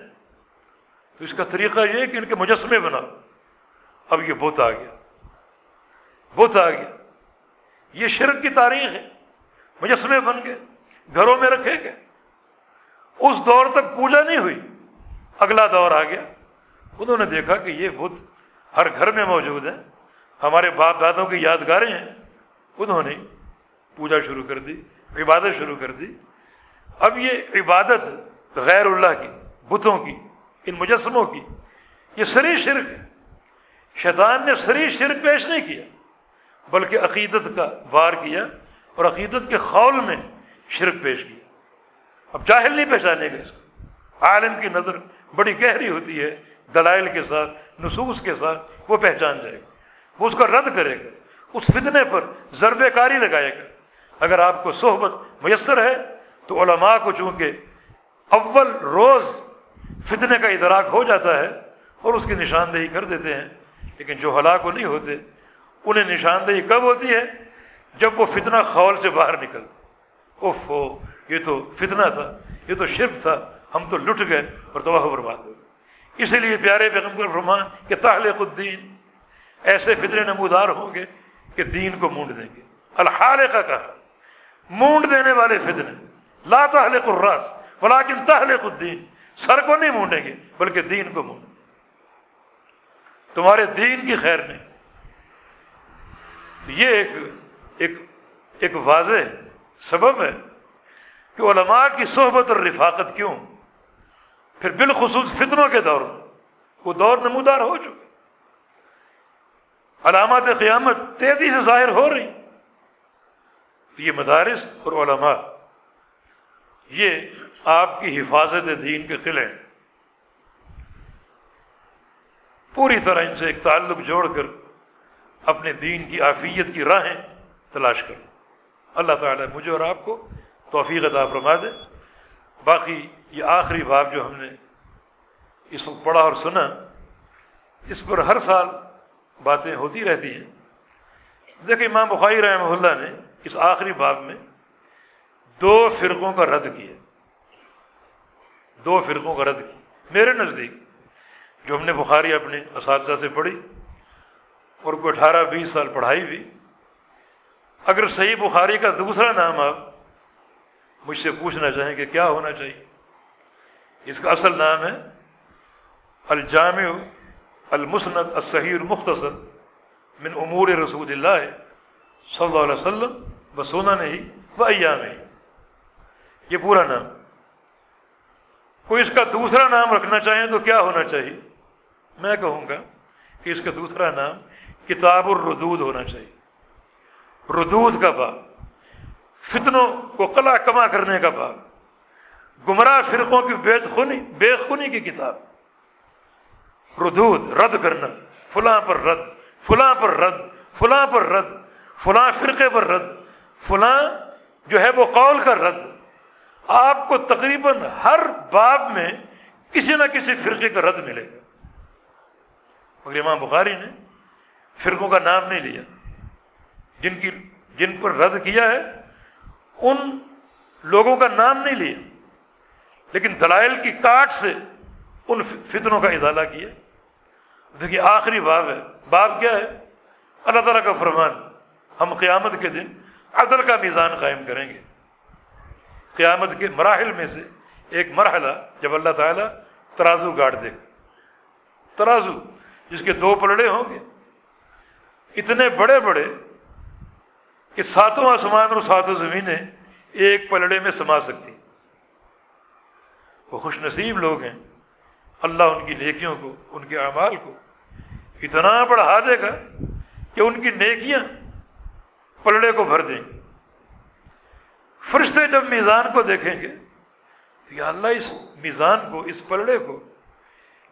تو اس کا طریقہ یہ کہ ان کے مجسمے بناؤ۔ اب یہ بت آ گیا۔ بت آ گیا۔ یہ شرک کی تاریخ ہے۔ مجسمے بن گئے۔ گھروں میں رکھے گئے۔ اس دور تک پوجا نہیں ہوئی۔ اگلا دور آ گیا۔ انہوں نے دیکھا کہ یہ بت ہر گھر میں موجود ہیں۔ ہمارے باپ دادوں کی یادگاریں ہیں۔ انہوں نے پوجا شروع کر دی، عبادت شروع کر دی۔ اب یہ عبادت غیر اللہ کی، بتوں کی، ان مجسموں کی، یہ سری شرک ہے۔ شیطان نے سری شرک پیش نہیں کیا، بلکہ عقیدت کا وار کیا اور عقیدت کے خول میں شرک پیش کیا۔ اب جاہل نہیں پہچانے گا اس کو۔ عالم کی نظر بڑی گہری ہوتی ہے، دلائل کے ساتھ، نصوص کے ساتھ، وہ پہچان جائے گا۔ وہ اس کو رد کرے گا۔ اس فتنے پر ضرب کاری لگائے گا۔ اگر آپ کو صحبت میسر ہے، تو علماء کو چونکہ اول روز فتنے کا ادراک ہو جاتا ہے اور اس کی نشاندہی کر دیتے ہیں، لیکن جو ہلاک نہیں ہوتے، انہیں نشاندہی کب ہوتی ہے؟ جب وہ فتنہ خول سے باہر نکلتا اف ہو یہ تو فتنہ تھا، یہ تو شرک تھا، ہم تو لٹ گئے اور تباہ برباد ہو گئے اسی لیے پیارے پیغمبر فرمان کہ تحلق الدین، ایسے فطرے نمودار ہوں گے کہ دین کو مونڈ دیں گے۔ الحال کا کہا، مونڈ دینے والے فتنے، لا تحلق الراس ولیکن تحلق الدین۔ سر کو نہیں مونڈیں گے، بلکہ دین کو مونڈ دیں۔ تمہارے دین کی خیر نہیں۔ یہ ایک ایک ایک واضح سبب ہے کہ علماء کی صحبت اور رفاقت کیوں؟ پھر بالخصوص فتنوں کے دور میں وہ دور نمودار ہو چکے۔ علامات قیامت تیزی سے ظاہر ہو رہی۔ تو یہ مدارس اور علماء، یہ آپ کی حفاظت دین کے قلعے پوری طرح ان سے ایک تعلق جوڑ کر اپنے دین کی آفیت کی راہیں تلاش کر اللہ تعالیٰ مجھے اور آپ کو توفیق عطا فرما دے۔ باقی یہ آخری باب جو ہم نے اس وقت پڑھا اور سنا، اس پر ہر سال باتیں ہوتی رہتی ہیں۔ دیکھیں، امام بخاری رحمہ اللہ نے اس آخری باب میں دو فرقوں کا رد کیا۔ دو فرقوں کا رد کیا۔ میرے نزدیک جو ہم نے بخاری اپنے اساتذہ سے پڑھی اور کوئی اٹھارہ بیس سال پڑھائی بھی اگر صحیح بخاری کا دوسرا نام آپ مجھ سے پوچھنا چاہیں کہ کیا ہونا چاہیے؟ اس کا اصل نام ہے الجامع المسند الصحیح المختصر من امور رسول اللہ صلی اللہ علیہ وسلم بسونا نہیں و ایام ہی یہ پورا نام۔ کوئی اس کا دوسرا نام رکھنا چاہیں تو کیا ہونا چاہیے؟ میں کہوں گا کہ اس کا دوسرا نام کتاب الردود ہونا چاہیے۔ ردود کا باب، فتنوں کو قلع کما کرنے کا باب، گمراہ فرقوں کی بے خونی بے خونی کی کتاب۔ ردود، رد کرنا، فلاں پر رد، فلاں پر رد، فلاں پر رد، فلاں فرقے پر رد، فلاں جو ہے وہ قول کا رد۔ آپ کو تقریباً ہر باب میں کسی نہ کسی فرقے کا رد ملے گا۔ مگر امام بخاری نے فرقوں کا نام نہیں لیا۔ جن کی جن پر رد کیا ہے، ان لوگوں کا نام نہیں لیا۔ لیکن دلائل کی کاٹ سے ان فتنوں کا ادالہ کیا۔ دیکھیے، آخری باب ہے۔ باب کیا ہے؟ اللہ تعالیٰ کا فرمان، ہم قیامت کے دن عدل کا میزان قائم کریں گے۔ قیامت کے مراحل میں سے ایک مرحلہ جب اللہ تعالیٰ ترازو گاڑ دے گا۔ ترازو، جس کے دو پلڑے ہوں گے۔ اتنے بڑے بڑے کہ ساتوں آسمان اور ساتوں زمینیں ایک پلڑے میں سما سکتی وہ خوش نصیب لوگ ہیں۔ اللہ ان کی نیکیوں کو، ان کے اعمال کو اتنا بڑھا دے گا کہ ان کی نیکیاں پلڑے کو بھر دیں گے فرشتے جب میزان کو دیکھیں گے، تو یا اللہ اس میزان کو، اس پلڑے کو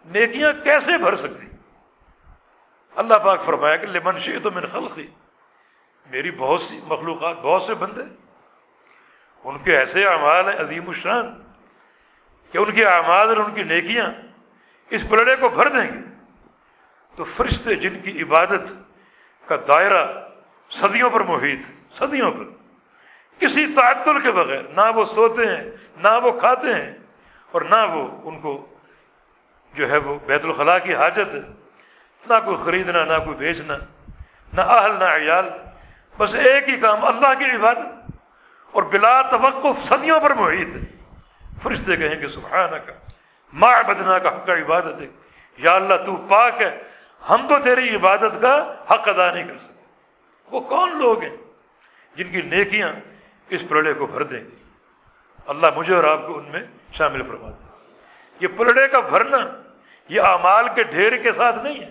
نیکیاں کیسے بھر سکتی؟ اللہ پاک فرمایا کہ لمن شی من خلقی۔ میری بہت سی مخلوقات، بہت سے بندے، ان کے ایسے اعمال ہیں، عظیم الشان، کہ ان کے اعمال اور ان کی نیکیاں اس پلڑے کو بھر دیں گے۔ تو فرشتے جن کی عبادت کا دائرہ صدیوں پر محیط، صدیوں پر، کسی تعطل کے بغیر، نہ وہ سوتے ہیں، نہ وہ کھاتے ہیں، اور نہ وہ ان کو جو ہے وہ بیت الخلاء کی حاجت ہے، نہ کوئی خریدنا، نہ کوئی بیچنا، نہ اہل، نہ عیال بس ایک ہی کام، اللہ کی عبادت اور بلا توقف صدیوں پر محیط ہے۔ فرشتے کہیں گے سبحانہ کا ماں بدنا کا حق عبادت ہے یا اللہ، تو پاک ہے، ہم تو تیری عبادت کا حق ادا نہیں کر سکے وہ کون لوگ ہیں جن کی نیکیاں اس پلڑے کو بھر دیں گے؟ اللہ مجھے اور آپ کو ان میں شامل فرما دے۔ یہ پلڑے کا بھرنا، یہ اعمال کے ڈھیر کے ساتھ نہیں ہے،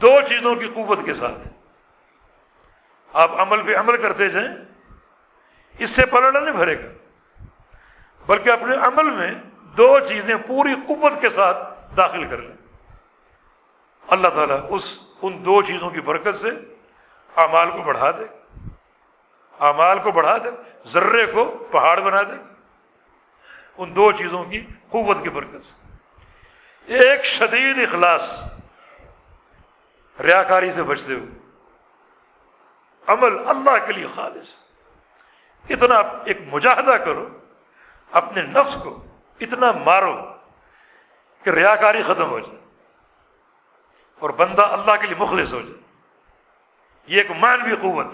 دو چیزوں کی قوت کے ساتھ ہے۔ آپ عمل پہ عمل کرتے جائیں، اس سے پلڑا نہیں بھرے گا۔ بلکہ اپنے عمل میں دو چیزیں پوری قوت کے ساتھ داخل کر لیں۔ اللہ تعالیٰ اس، ان دو چیزوں کی برکت سے اعمال کو بڑھا دے گا۔ اعمال کو بڑھا دے، ذرے کو پہاڑ بنا دے گا۔ ان دو چیزوں کی قوت کی برکت سے۔ ایک شدید اخلاص ریاکاری سے بچتے ہوئے۔ عمل اللہ کے لیے خالص۔ اتنا ایک مجاہدہ کرو، اپنے نفس کو اتنا مارو کہ ریاکاری ختم ہو جائے اور بندہ اللہ کے لیے مخلص ہو جائے۔ یہ ایک مانوی قوت۔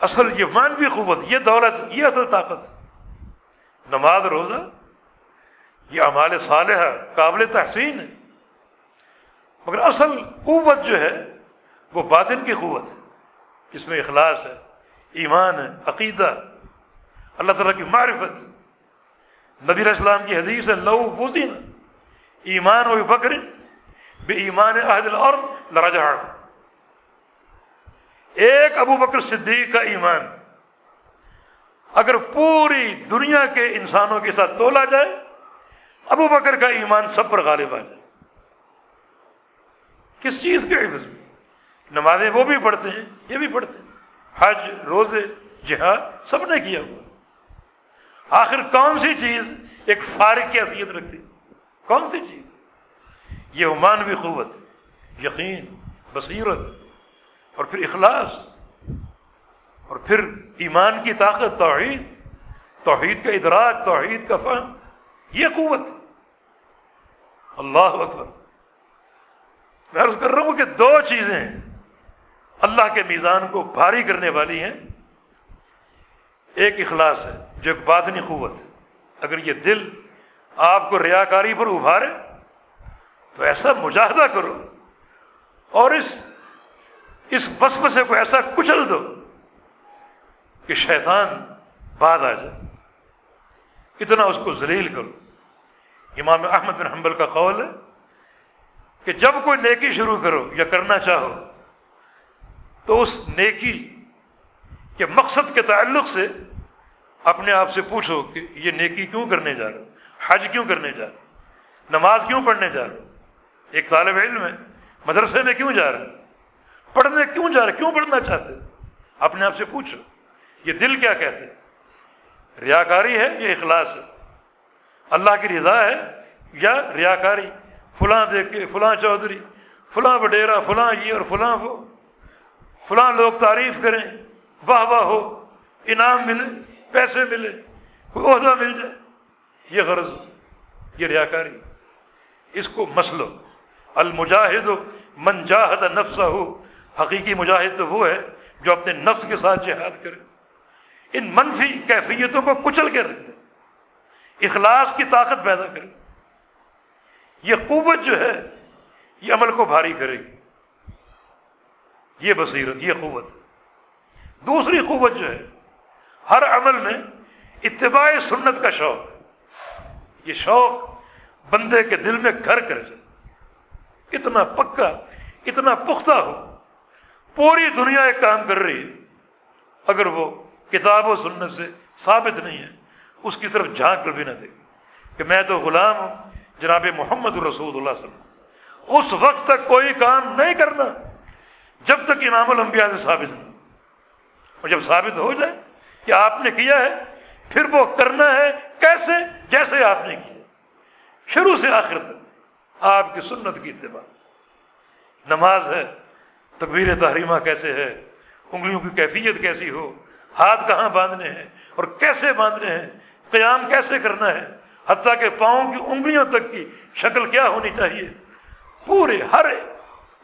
اصل یہ مانوی قوت، یہ دولت، یہ اصل طاقت۔ نماز، روزہ، یہ ہمارے صالحہ، قابل تحسین۔ ہے مگر اصل قوت جو ہے، وہ باطن کی قوت۔ ہے جس میں اخلاص ہے، ایمان ہے، عقیدہ اللہ تعالیٰ کی معرفت۔ نبی اسلام کی حدیث ہے، لو فوزین ایمان و بکر بے ایمان عہد اور لراجہ ایک ابو بکر صدیق کا ایمان۔ اگر پوری دنیا کے انسانوں کے ساتھ تولا جائے، ابو بکر کا ایمان سب پر غالب آ جائے۔ کس چیز کے حفظ میں؟ نمازیں وہ بھی پڑھتے ہیں، یہ بھی پڑھتے ہیں۔ حج، روزے، جہاد سب نے کیا ہوا۔ آخر کون سی چیز ایک فارغ کی حیثیت رکھتی؟ کون سی چیز؟ یہ عمانوی قوت، یقین، بصیرت اور پھر اخلاص اور پھر ایمان کی طاقت، توحید۔ توحید کا ادراک، توحید کا فہم، یہ قوت۔ اللہ اکبر۔ میں عرض کر رہا ہوں کہ دو چیزیں اللہ کے میزان کو بھاری کرنے والی ہیں، ایک اخلاص ہے، جو ایک باطنی قوت اگر یہ دل آپ کو ریاکاری پر ابھارے، تو ایسا مجاہدہ کرو۔ اور اس اس وسوسے کو ایسا کچل دو کہ شیطان بعد آ جائے۔ اتنا اس کو ذلیل کرو۔ امام احمد بن حنبل کا قول ہے کہ جب کوئی نیکی شروع کرو یا کرنا چاہو تو اس نیکی کے مقصد کے تعلق سے اپنے آپ سے پوچھو کہ یہ نیکی کیوں کرنے جا رہا حج کیوں کرنے جا رہا نماز کیوں پڑھنے جا رہا ایک طالب علم ہے، مدرسے میں کیوں جا رہا پڑھنے کیوں جا رہا کیوں پڑھنا چاہتے اپنے آپ سے پوچھو، یہ دل کیا کہتے ریاکاری ہے یا اخلاص ہے؟ اللہ کی رضا ہے یا ریاکاری؟ فلاں دیکھے، فلاں چودھری، فلاں وڈیرا، فلاں یہ اور فلاں وہ؟ فلاں لوگ تعریف کریں، واہ واہ ہو، انعام ملے، پیسے ملے، کوئی عہدہ مل جائے۔ یہ غرض ہو یہ ریاکاری۔ اس کو مسلو۔ المجاہد من جاہد نفسہ۔ ہو حقیقی مجاہد تو وہ ہے جو اپنے نفس کے ساتھ جہاد کرے۔ ان منفی کیفیتوں کو کچل کے رکھ دے۔ اخلاص کی طاقت پیدا کرے۔ یہ قوت جو ہے، یہ عمل کو بھاری کرے گی۔ یہ بصیرت، یہ قوت۔ دوسری قوت جو ہے، ہر عمل میں اتباع سنت کا شوق۔ یہ شوق بندے کے دل میں گھر کر جائے۔ اتنا پکا، اتنا پختہ ہو۔ پوری دنیا ایک کام کر رہی ہے۔ اگر وہ کتاب و سنت سے ثابت نہیں ہے، اس کی طرف جھانک کر بھی نہ دے کہ میں تو غلام ہوں، جناب محمد الرسول اللہ صلی اللہ علیہ وسلم۔ اس وقت تک کوئی کام نہیں کرنا۔ جب تک امام الانبیاء سے ثابت نہیں۔ اور جب ثابت ہو جائے کہ آپ نے کیا ہے، پھر وہ کرنا ہے کیسے؟ جیسے آپ نے کیا۔ شروع سے آخر تک آپ کی سنت کی اتباع۔ نماز ہے تقبیر تحریمہ کیسے ہے؟ انگلیوں کی کیفیت کیسی ہو؟ ہاتھ کہاں باندھنے ہیں؟ اور کیسے باندھنے ہیں؟ قیام کیسے کرنا ہے؟ حتیٰ کہ پاؤں کی انگلیوں تک کی شکل کیا ہونی چاہیے؟ پورے ہر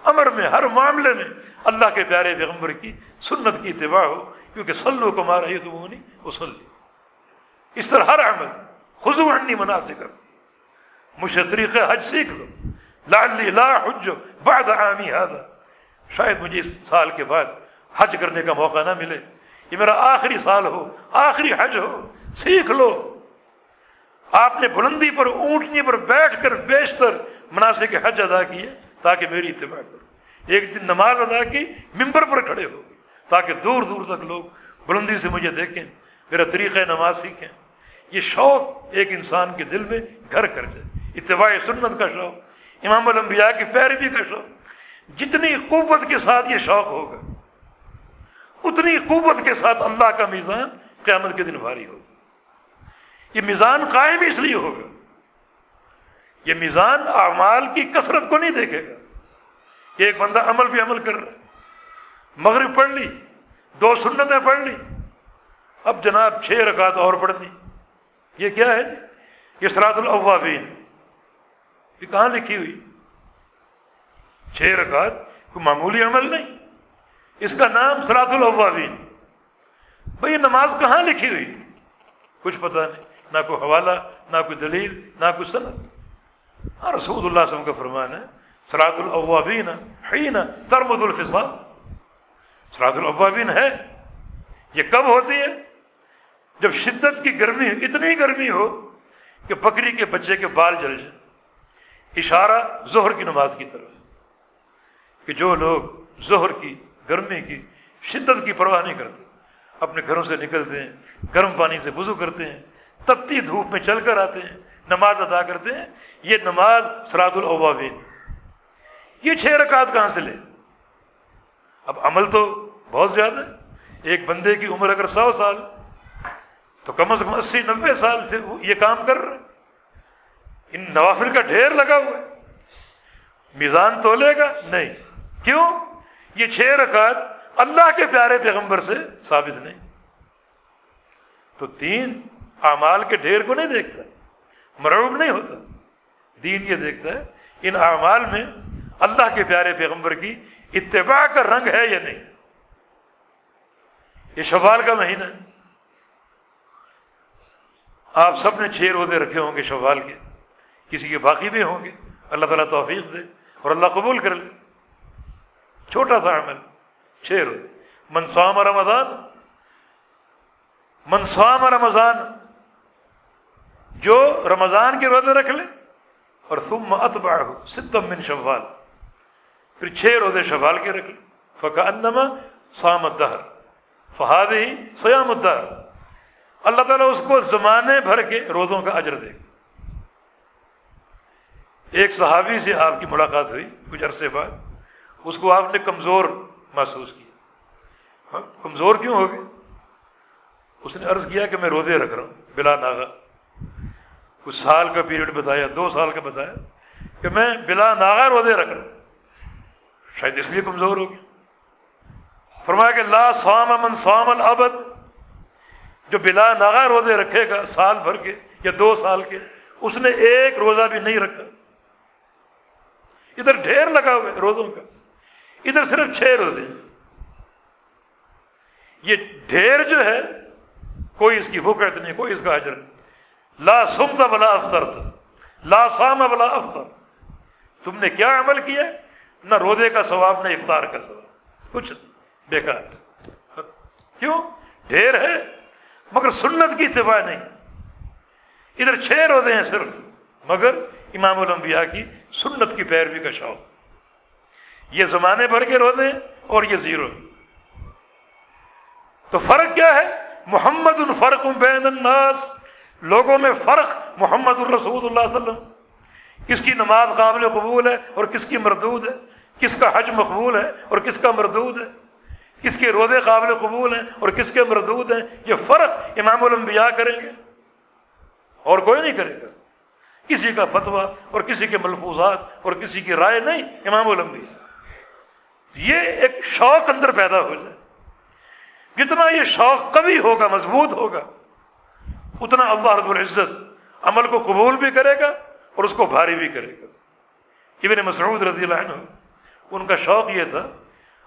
امر میں ہر معاملے میں اللہ کے پیارے پیغمبر کی سنت کی اتباع ہو، کیونکہ سلو کو مارا یہ تو وہ اس طرح ہر عمل خزو عنی مناسب مجھ سے طریقہ حج سیکھ لو۔ لالی لا حج بعد عامی هذا۔ شاید مجھے اس سال کے بعد حج کرنے کا موقع نہ ملے۔ یہ میرا آخری سال ہو، آخری حج ہو، سیکھ لو۔ آپ نے بلندی پر، اونٹنی پر بیٹھ کر بیشتر مناسب حج ادا کیے تاکہ میری اتباع کرو۔ ایک دن نماز ادا کی ممبر پر کھڑے ہو گئے تاکہ دور دور تک لوگ بلندی سے مجھے دیکھیں، میرا طریقہ نماز سیکھیں۔ یہ شوق ایک انسان کے دل میں گھر کر جائے۔ اتباع سنت کا شوق، امام الانبیاء کی پیروی کا شوق۔ جتنی قوت کے ساتھ یہ شوق ہوگا، اتنی قوت کے ساتھ اللہ کا میزان قیامت کے دن بھاری ہوگا۔ یہ میزان قائم اس لیے ہوگا یہ میزان اعمال کی کثرت کو نہیں دیکھے گا۔ کہ ایک بندہ عمل پہ عمل کر رہا ہے۔ مغرب پڑھ لی، دو سنتیں پڑھ لی۔ اب جناب چھ رکعت اور پڑھنی یہ کیا ہے جی؟ یہ سرات الاوابین۔ یہ کہاں لکھی ہوئی؟ چھ رکعت کوئی معمولی عمل نہیں۔ اس کا نام سرات الاوابین۔ بھائی یہ نماز کہاں لکھی ہوئی؟ کچھ پتہ نہیں۔ نہ کوئی حوالہ، نہ کوئی دلیل، نہ کوئی صنعت ہاں رسول اللہ صلی اللہ علیہ وسلم کا فرمان ہے سرات الاوابین حین ترمد الفصال۔ سرات الاوابین ہے، یہ کب ہوتی ہے؟ جب شدت کی گرمی ہو اتنی گرمی ہو کہ بکری کے بچے کے بال جل جائیں۔ اشارہ ظہر کی نماز کی طرف۔ کہ جو لوگ ظہر کی، گرمی کی شدت کی پرواہ نہیں کرتے، اپنے گھروں سے نکلتے ہیں، گرم پانی سے وضو کرتے ہیں، تپتی دھوپ میں چل کر آتے ہیں نماز ادا کرتے ہیں، یہ نماز سرات الاوابین یہ چھ رکعت کہاں سے لے؟ اب عمل تو بہت زیادہ ہے۔ ایک بندے کی عمر اگر سو سال، تو کم از کم اسی نبے سال سے وہ یہ کام کر رہے ان نوافل کا ڈھیر لگا ہوا ہے۔ میزان تولے گا؟ نہیں۔ کیوں؟ یہ چھ رکعت اللہ کے پیارے پیغمبر سے ثابت نہیں۔ تو تین اعمال کے ڈھیر کو نہیں دیکھتا۔ مرعوب نہیں ہوتا۔ دین یہ دیکھتا ہے، ان اعمال میں اللہ کے پیارے پیغمبر کی اتباع کا رنگ ہے یا نہیں؟ یہ شوال کا مہینہ ہے۔ آپ سب نے چھ روزے رکھے ہوں گے شوال کے۔ کسی کے باقی بھی ہوں گے۔ اللہ تعالیٰ توفیق دے اور اللہ قبول کر لے۔ چھوٹا سا عمل، چھ روزے۔ منسوام رمضان منسوام رمضان جو رمضان کے روزے رکھ لے، اور ثم اتباع ستم من شوال، پھر چھ روزے شوال کے رکھ لے۔ فقا انما سام الدہر فہاد ہی سیام الدہر۔ اللہ تعالیٰ اس کو زمانے بھر کے روزوں کا اجر دے گا۔ ایک صحابی سے آپ کی ملاقات ہوئی کچھ عرصے بعد، اس کو آپ نے کمزور محسوس کیا۔ ہاں، کمزور کیوں ہو گئے؟ اس نے عرض کیا کہ میں روزے رکھ رہا ہوں، بلا ناغا۔ کچھ سال کا پیریڈ بتایا، دو سال کا بتایا کہ میں بلا ناغا روزے رکھ رہا شاید اس لیے کمزور ہو گیا۔ فرمایا کہ لا سام امن سام العبد، جو بلا ناغا روزے رکھے گا سال بھر کے یا دو سال کے، اس نے ایک روزہ بھی نہیں رکھا۔ ادھر ڈھیر لگا ہوا ہے روزوں کا، ادھر صرف چھ روزے۔ یہ ڈھیر جو ہے، کوئی اس کی بھوکت نہیں، کوئی اس کا حجر نہیں۔ لا سمتا بلا افطر تھا۔ لا سام بلا افطر۔ تم نے کیا عمل کیا؟ نہ روزے کا ثواب، نہ افطار کا ثواب۔ کچھ بیکار۔ کیوں؟ ڈھیر ہے، مگر سنت کی اتباع نہیں۔ ادھر چھ روزے ہیں صرف، مگر امام الانبیاء کی سنت کی پیروی کا شوق۔ یہ زمانے بھر کے روزے اور یہ زیرو۔ تو فرق کیا ہے؟ محمد الفرق بین الناس۔ لوگوں میں فرق محمد الرسول اللہ علیہ وسلم. کس کی نماز قابل قبول ہے اور کس کی مردود ہے؟ کس کا حج مقبول ہے اور کس کا مردود ہے؟ کس کے روزے قابل قبول ہیں اور کس کے مردود ہیں؟ یہ فرق امام الانبیاء کریں گے. اور کوئی نہیں کرے گا. کسی کا فتویٰ اور کسی کے ملفوظات اور کسی کی رائے نہیں امام الانبیاء. یہ ایک شوق اندر پیدا ہو جائے. جتنا یہ شوق کبھی ہوگا، مضبوط ہوگا اتنا اللہ رب العزت عمل کو قبول بھی کرے گا اور اس کو بھاری بھی کرے گا۔ ابن مسعود رضی اللہ عنہ، ان کا شوق یہ تھا،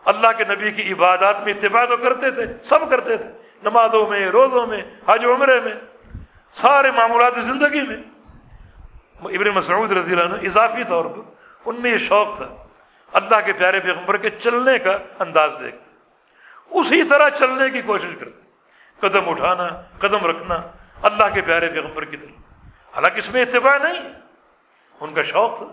اللہ کے نبی کی عبادات میں اتباع تو کرتے تھے، سب کرتے تھے، نمازوں میں، روزوں میں، حج عمرے میں، سارے معمولات زندگی میں۔ ابن مسعود رضی اللہ عنہ اضافی طور پر ان میں یہ شوق تھا، اللہ کے پیارے پیغمبر کے چلنے کا انداز دیکھتے۔ اسی طرح چلنے کی کوشش کرتے، قدم اٹھانا، قدم رکھنا اللہ کے پیارے پیغمبر کی طرف۔ حالانکہ اس میں اتباع نہیں، ان کا شوق تھا۔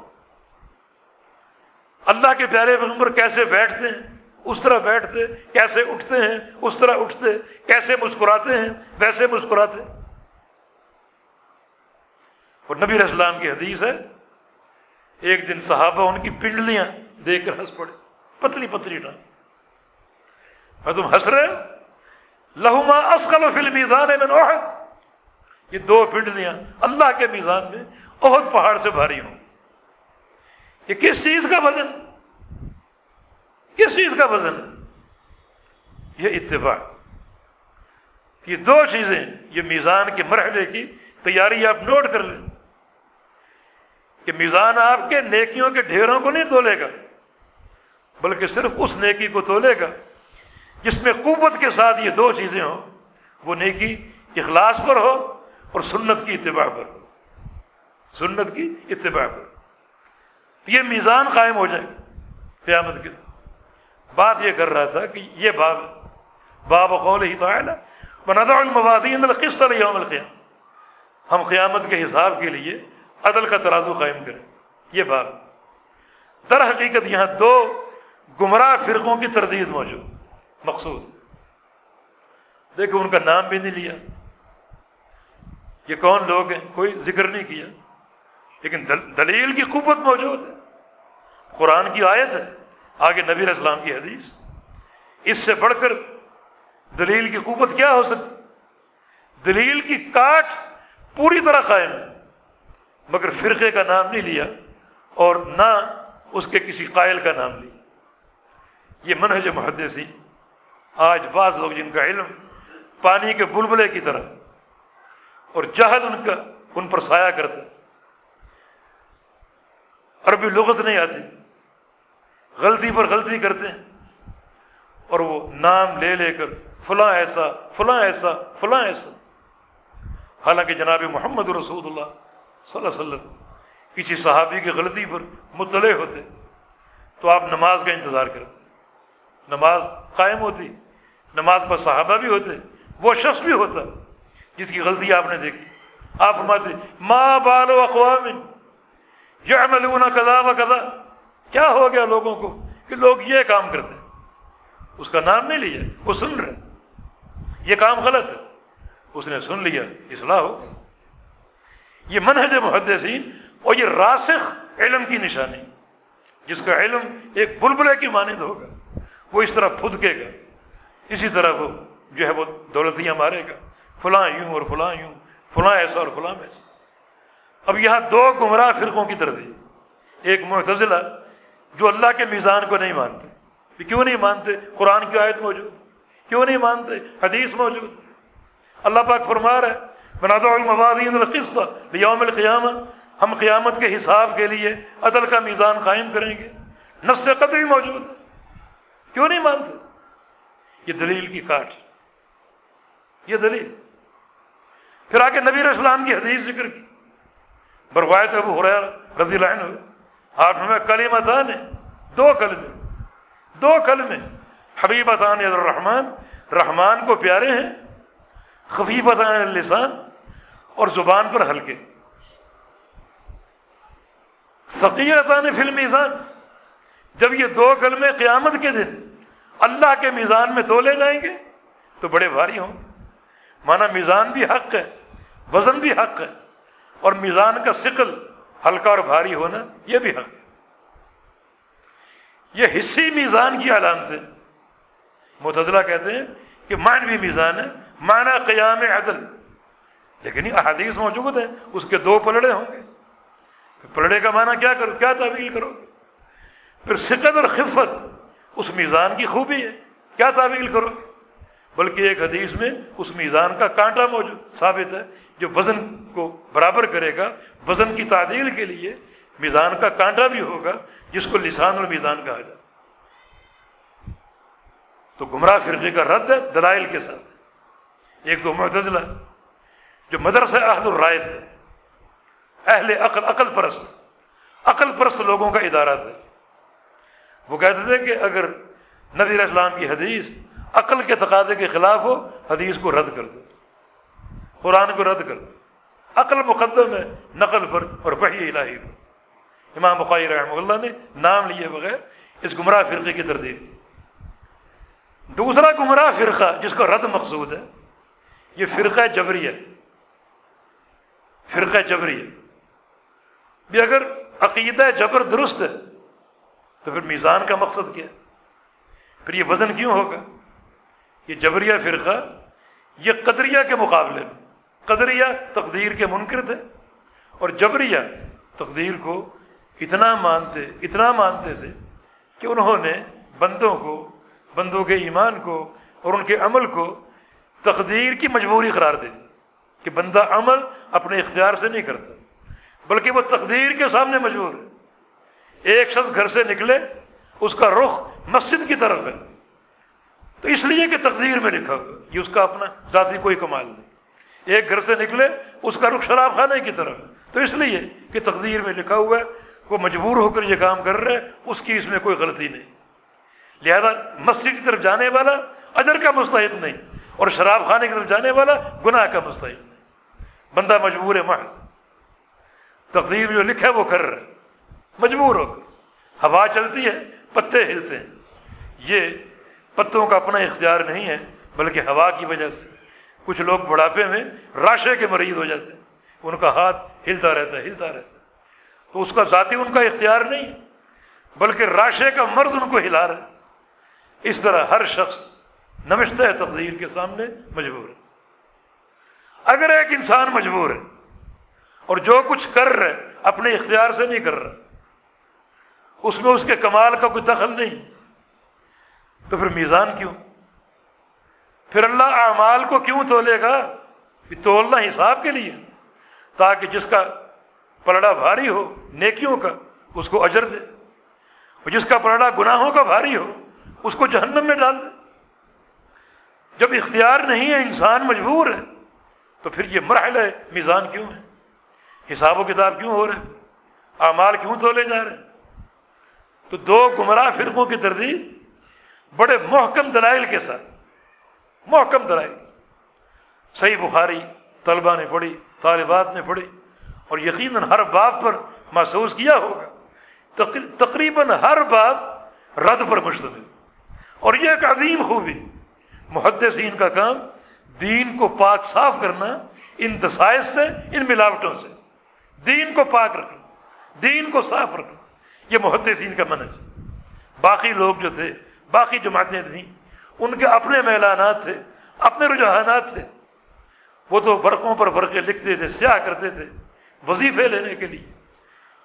اللہ کے پیارے پیغمبر کیسے بیٹھتے ہیں، اس طرح بیٹھتے کیسے اٹھتے ہیں، اس طرح اٹھتے کیسے مسکراتے ہیں، ویسے مسکراتے اور نبی اسلام کی حدیث ہے، ایک دن صحابہ ان کی پنڈلیاں دیکھ کر ہنس پڑے، پتلی پتلی ڈال میں تم ہنس رہے لہما اسکل و فلم میں یہ دو پنڈلیاں اللہ کے میزان میں بہت پہاڑ سے بھاری ہوں۔ یہ کس چیز کا وزن؟ کس چیز کا وزن؟ یہ اتباع۔ یہ دو چیزیں یہ میزان کے مرحلے کی تیاری آپ نوٹ کر لیں۔ کہ میزان آپ کے نیکیوں کے ڈھیروں کو نہیں تولے گا، بلکہ صرف اس نیکی کو تولے گا جس میں قوت کے ساتھ یہ دو چیزیں ہوں۔ وہ نیکی اخلاص پر ہو اور سنت کی اتباع پر سنت کی اتباع پر۔ تو یہ میزان قائم ہو جائے گا قیامت کی تو بات یہ کر رہا تھا کہ یہ باب باب قول ہی تو آئے نا بنادا القسط یوم القیام ہم قیامت کے حساب کے لیے عدل کا ترازو قائم کریں۔ یہ باب در حقیقت یہاں دو گمراہ فرقوں کی تردید موجود۔ مقصود۔ دیکھو ان کا نام بھی نہیں لیا۔ یہ کون لوگ ہیں؟ کوئی ذکر نہیں کیا۔ لیکن دلیل کی قوت موجود ہے۔ قرآن کی آیت ہے، آگے نبی اسلام کی حدیث۔ اس سے بڑھ کر دلیل کی قوت کیا ہو سکتی؟ دلیل کی کاٹ پوری طرح قائم۔ ہے مگر فرقے کا نام نہیں لیا اور نہ اس کے کسی قائل کا نام لیا۔ یہ منہج محدثی آج بعض لوگ جن کا علم پانی کے بلبلے کی طرح اور جہد ان کا ان پر سایہ کرتا عربی لغت نہیں آتی۔ غلطی پر غلطی کرتے ہیں۔ اور وہ نام لے لے کر فلاں ایسا فلاں ایسا فلاں ایسا۔ حالانکہ جناب محمد رسول اللہ صلی اللہ علیہ وسلم کسی صحابی کی غلطی پر مطلع ہوتے، تو آپ نماز کا انتظار کرتے۔ نماز قائم ہوتی، نماز پر صحابہ بھی ہوتے، وہ شخص بھی ہوتا۔ جس کی غلطی آپ نے دیکھی۔ آپ فرماتے ماں بال و اقوام یعملون کذا و کذا کیا ہو گیا لوگوں کو کہ لوگ یہ کام کرتے اس کا نام نہیں لیا، وہ سن رہے یہ کام غلط ہے۔ اس نے سن لیا اصلاح ہو یہ منہج محدثین اور یہ راسخ علم کی نشانی، جس کا علم ایک بلبلے کی مانند ہوگا، وہ اس طرح پھدکے گا، اسی طرح وہ جو ہے وہ دولتیاں مارے گا۔ فلاں یوں اور فلاں یوں، فلاں ایسا اور فلاں ایسا اب یہاں دو گمراہ فرقوں کی طرف ایک معتزلہ جو اللہ کے میزان کو نہیں مانتے کیوں نہیں مانتے؟ قرآن کی آیت موجود کیوں نہیں مانتے؟ حدیث موجود اللہ پاک فرما رہا ہے الموادین القسط یوم القیامہ ہم قیامت کے حساب کے لیے عدل کا میزان قائم کریں گے۔ نس قدر موجود ہے۔ کیوں نہیں مانتے؟ یہ دلیل کی کاٹ۔ یہ دلیل۔ پھر آگے نبی اسلام کی حدیث ذکر کی۔ بروایت ابو حریر رضی اللہ عنہ، آپ میں کلیمتان، دو کلمے دو کلمے۔ حبیبتان الرحمن، رحمان کو پیارے ہیں، خفیفتان اللسان، اور زبان پر ہلکے۔ ثقیرتان فی المیزان، جب یہ دو کلمے قیامت کے دن اللہ کے میزان میں تولے جائیں گے، تو بڑے بھاری ہوں گے۔ مانا میزان بھی حق ہے وزن بھی حق ہے اور میزان کا سکل ہلکا اور بھاری ہونا یہ بھی حق ہے۔ یہ حصی میزان کی علامت ہے۔ متضلہ کہتے ہیں کہ مان بھی میزان ہے مانا قیام عدل۔ لیکن یہ احادیث موجود ہے اس کے دو پلڑے ہوں گے۔ پلڑے کا معنی کیا کرو، کیا تعویل کرو گے؟ پھر سکت اور خفت اس میزان کی خوبی ہے، کیا تعویل کرو گے؟ بلکہ ایک حدیث میں اس میزان کا کانٹا موجود، ثابت ہے۔ جو وزن کو برابر کرے گا، وزن کی تعدیل کے لیے میزان کا کانٹا بھی ہوگا، جس کو لسان اور میزان کہا جاتا تو گمراہ فرقے کا رد ہے دلائل کے ساتھ۔ ایک تو معتزلہ جو مدرسہ عہد الرائے تھے اہل عقل عقل پرست عقل پرست لوگوں کا ادارہ تھا۔ وہ کہتے تھے کہ اگر نبی اسلام کی حدیث عقل کے تقاضے کے خلاف ہو، حدیث کو رد کر دو۔ قرآن کو رد کر دو۔ عقل مقدم ہے، نقل پر اور وحی الہی پر۔ امام بخاری رحمہ اللہ نے نام لیے بغیر اس گمراہ فرقے کی تردید کی۔ دوسرا گمراہ فرقہ جس کو رد مقصود ہے، یہ فرقہ جبری ہے۔ فرقہ جبری ہے۔ بھی اگر عقیدہ جبر درست ہے، تو پھر میزان کا مقصد کیا ہے؟ پھر یہ وزن کیوں ہوگا؟ یہ جبریہ فرقہ، یہ قدریہ کے مقابلے میں۔ قدریہ تقدیر کے منکر تھے اور جبریہ تقدیر کو اتنا مانتے اتنا مانتے تھے کہ انہوں نے بندوں کو، بندوں کے ایمان کو اور ان کے عمل کو تقدیر کی مجبوری قرار دے دی کہ بندہ عمل اپنے اختیار سے نہیں کرتا، بلکہ وہ تقدیر کے سامنے مجبور ہے۔ ایک شخص گھر سے نکلے، اس کا رخ مسجد کی طرف ہے۔ تو اس لیے کہ تقدیر میں لکھا ہوا یہ اس کا اپنا ذاتی کوئی کمال نہیں۔ ایک گھر سے نکلے، اس کا رخ شراب خانے کی طرف ہے۔ تو اس لیے کہ تقدیر میں لکھا ہوا ہے، وہ مجبور ہو کر یہ کام کر رہے اس کی اس میں کوئی غلطی نہیں۔ لہذا مسجد کی طرف جانے والا اجر کا مستحق نہیں، اور شراب خانے کی طرف جانے والا گناہ کا مستحق نہیں۔ بندہ مجبور ہے، محض۔ تقدیر جو لکھا ہے، وہ کر رہا ہے۔ مجبور ہو کر۔ ہوا چلتی ہے، پتے ہلتے ہیں۔ یہ پتوں کا اپنا اختیار نہیں ہے، بلکہ ہوا کی وجہ سے۔ کچھ لوگ بڑھاپے میں راشے کے مریض ہو جاتے ہیں۔ ان کا ہاتھ ہلتا رہتا ہے، ہلتا رہتا ہے۔ تو اس کا ذاتی ان کا اختیار نہیں بلکہ راشے کا مرض ان کو ہلا رہا ہے۔ اس طرح ہر شخص نمشتہ ہے تقدیر کے سامنے مجبور ہے۔ اگر ایک انسان مجبور ہے اور جو کچھ کر رہا ہے، اپنے اختیار سے نہیں کر رہا، اس میں اس کے کمال کا کوئی دخل نہیں، تو پھر میزان کیوں؟ پھر اللہ اعمال کو کیوں تولے گا؟ تولنا حساب کے لیے۔ تاکہ جس کا پلڑا بھاری ہو، نیکیوں کا، اس کو اجر دے۔ اور جس کا پلڑا گناہوں کا بھاری ہو، اس کو جہنم میں ڈال دے۔ جب اختیار نہیں ہے، انسان مجبور ہے، تو پھر یہ مرحلہ ہے، میزان کیوں ہے؟ حساب و کتاب کیوں ہو رہے اعمال کیوں تولے جا رہے تو دو گمراہ فرقوں کی تردید بڑے محکم دلائل کے ساتھ۔ محکم دلائل صحیح بخاری طلبہ نے پڑھی، طالبات نے پڑھی، اور یقیناً ہر بات پر محسوس کیا ہوگا۔ تقریباً ہر بات رد پر مشتمل۔ اور یہ ایک عظیم خوبی، محدثین کا کام دین کو پاک صاف کرنا، ان دسائز سے، ان ملاوٹوں سے۔ دین کو پاک رکھنا، دین کو صاف رکھنا، یہ محدثین کا منج باقی لوگ جو تھے، باقی جماعتیں تھیں ان کے اپنے میلانات تھے، اپنے رجحانات تھے۔ وہ تو برقوں پر برقے لکھتے تھے، سیاہ کرتے تھے وظیفے لینے کے لیے۔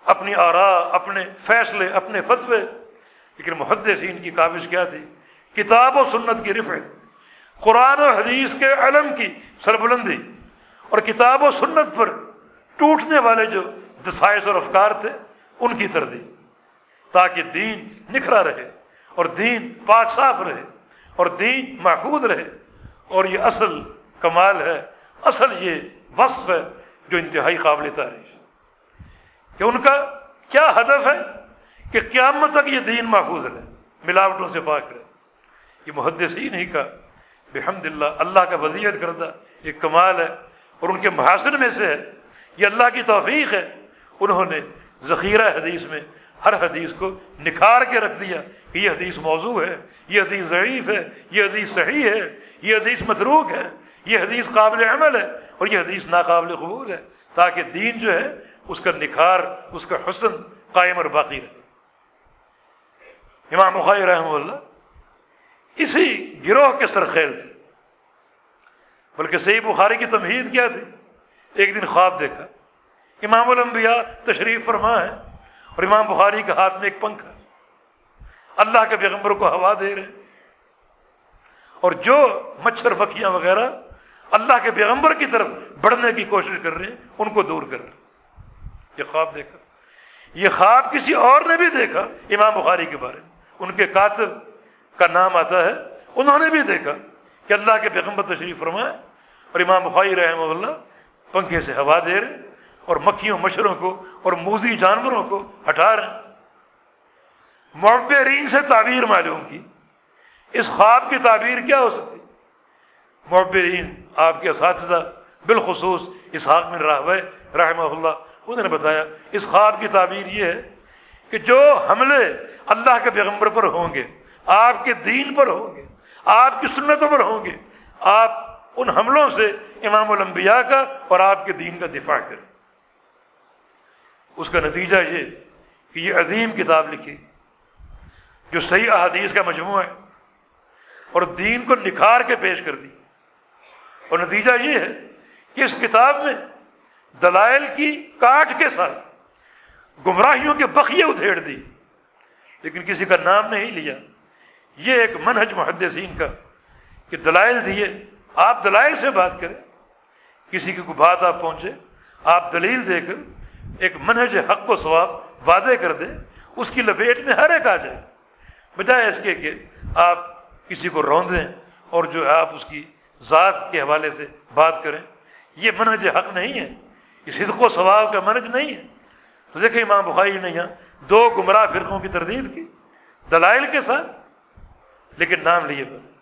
اپنی آرا، اپنے فیصلے، اپنے فتوے۔ لیکن محدثین کی کاوش کیا تھی؟ کتاب و سنت کی رفت قرآن و حدیث کے علم کی سربلندی۔ اور کتاب و سنت پر ٹوٹنے والے جو دسائش اور افکار تھے، ان کی تردی تاکہ دین نکھرا رہے اور دین پاک صاف رہے۔ اور دین محفوظ رہے اور یہ اصل کمال ہے، اصل یہ وصف ہے جو انتہائی قابل تعریف کہ ان کا کیا ہدف ہے کہ قیامت تک یہ دین محفوظ رہے، ملاوٹوں سے پاک رہے۔ یہ محدثین ہی کا بحمد اللہ اللہ کا وضیعت کردہ ایک کمال ہے اور ان کے محاصر میں سے ہے۔ یہ اللہ کی توفیق ہے۔ انہوں نے ذخیرہ حدیث میں ہر حدیث کو نکھار کے رکھ دیا۔ کہ یہ حدیث موضوع ہے، یہ حدیث ضعیف ہے، یہ حدیث صحیح ہے، یہ حدیث متروک ہے، یہ حدیث قابل عمل ہے اور یہ حدیث ناقابل قبول ہے۔ تاکہ دین جو ہے، اس کا نکھار، اس کا حسن قائم اور باقی رہے۔ امام بخاری رحمہ اللہ اسی گروہ کے سرخیل تھے۔ بلکہ صحیح بخاری کی تمہید کیا تھی؟ ایک دن خواب دیکھا۔ امام الانبیاء تشریف فرما ہے اور امام بخاری کے ہاتھ میں ایک پنکھا اللہ کے پیغمبر کو ہوا دے رہے اور جو مچھر پکیاں وغیرہ اللہ کے پیغمبر کی طرف بڑھنے کی کوشش کر رہے ہیں، ان کو دور کر رہے یہ خواب دیکھا۔ یہ خواب کسی اور نے بھی دیکھا امام بخاری کے بارے میں۔ ان کے کاتب کا نام آتا ہے۔ انہوں نے بھی دیکھا کہ اللہ کے پیغمبر تشریف فرمائے اور امام بخاری رحمہ اللہ پنکھے سے ہوا دے رہے اور مکھیوں، مچھروں کو اور موزی جانوروں کو ہٹا رہے ہیں۔ معبرین سے تعبیر معلوم کی۔ اس خواب کی تعبیر کیا ہو سکتی؟ معبرین آپ کے اساتذہ بالخصوص اسحاق میں راہ رحمہ اللہ، انہوں نے بتایا، اس خواب کی تعبیر یہ ہے کہ جو حملے اللہ کے پیغمبر پر ہوں گے، آپ کے دین پر ہوں گے، آپ کی سنتوں پر ہوں گے، آپ ان حملوں سے امام الانبیاء کا اور آپ کے دین کا دفاع کریں۔ اس کا نتیجہ یہ کہ یہ عظیم کتاب لکھی، جو صحیح احادیث کا مجموعہ ہے، اور دین کو نکھار کے پیش کر دی۔ اور نتیجہ یہ ہے کہ اس کتاب میں دلائل کی کاٹ کے ساتھ گمراہیوں کے بخیے ادھیڑ دی، لیکن کسی کا نام نہیں لیا۔ یہ ایک منہج محدثین کا کہ دلائل دیے، آپ دلائل سے بات کریں، کسی کی کوئی بات آپ پہنچے، آپ دلیل دے کر ایک منہج حق و ثواب وعدے کر دیں، اس کی لپیٹ میں ہر ایک آ جائے۔ بجائے اس کے کہ آپ کسی کو روندیں اور جو ہے آپ اس کی ذات کے حوالے سے بات کریں۔ یہ منہج حق نہیں ہے۔ اس حدق و ثواب کا منج نہیں ہے۔ تو دیکھیں امام بخاری نے یہاں دو گمراہ فرقوں کی تردید کی، دلائل کے ساتھ لیکن نام لیے بغیر۔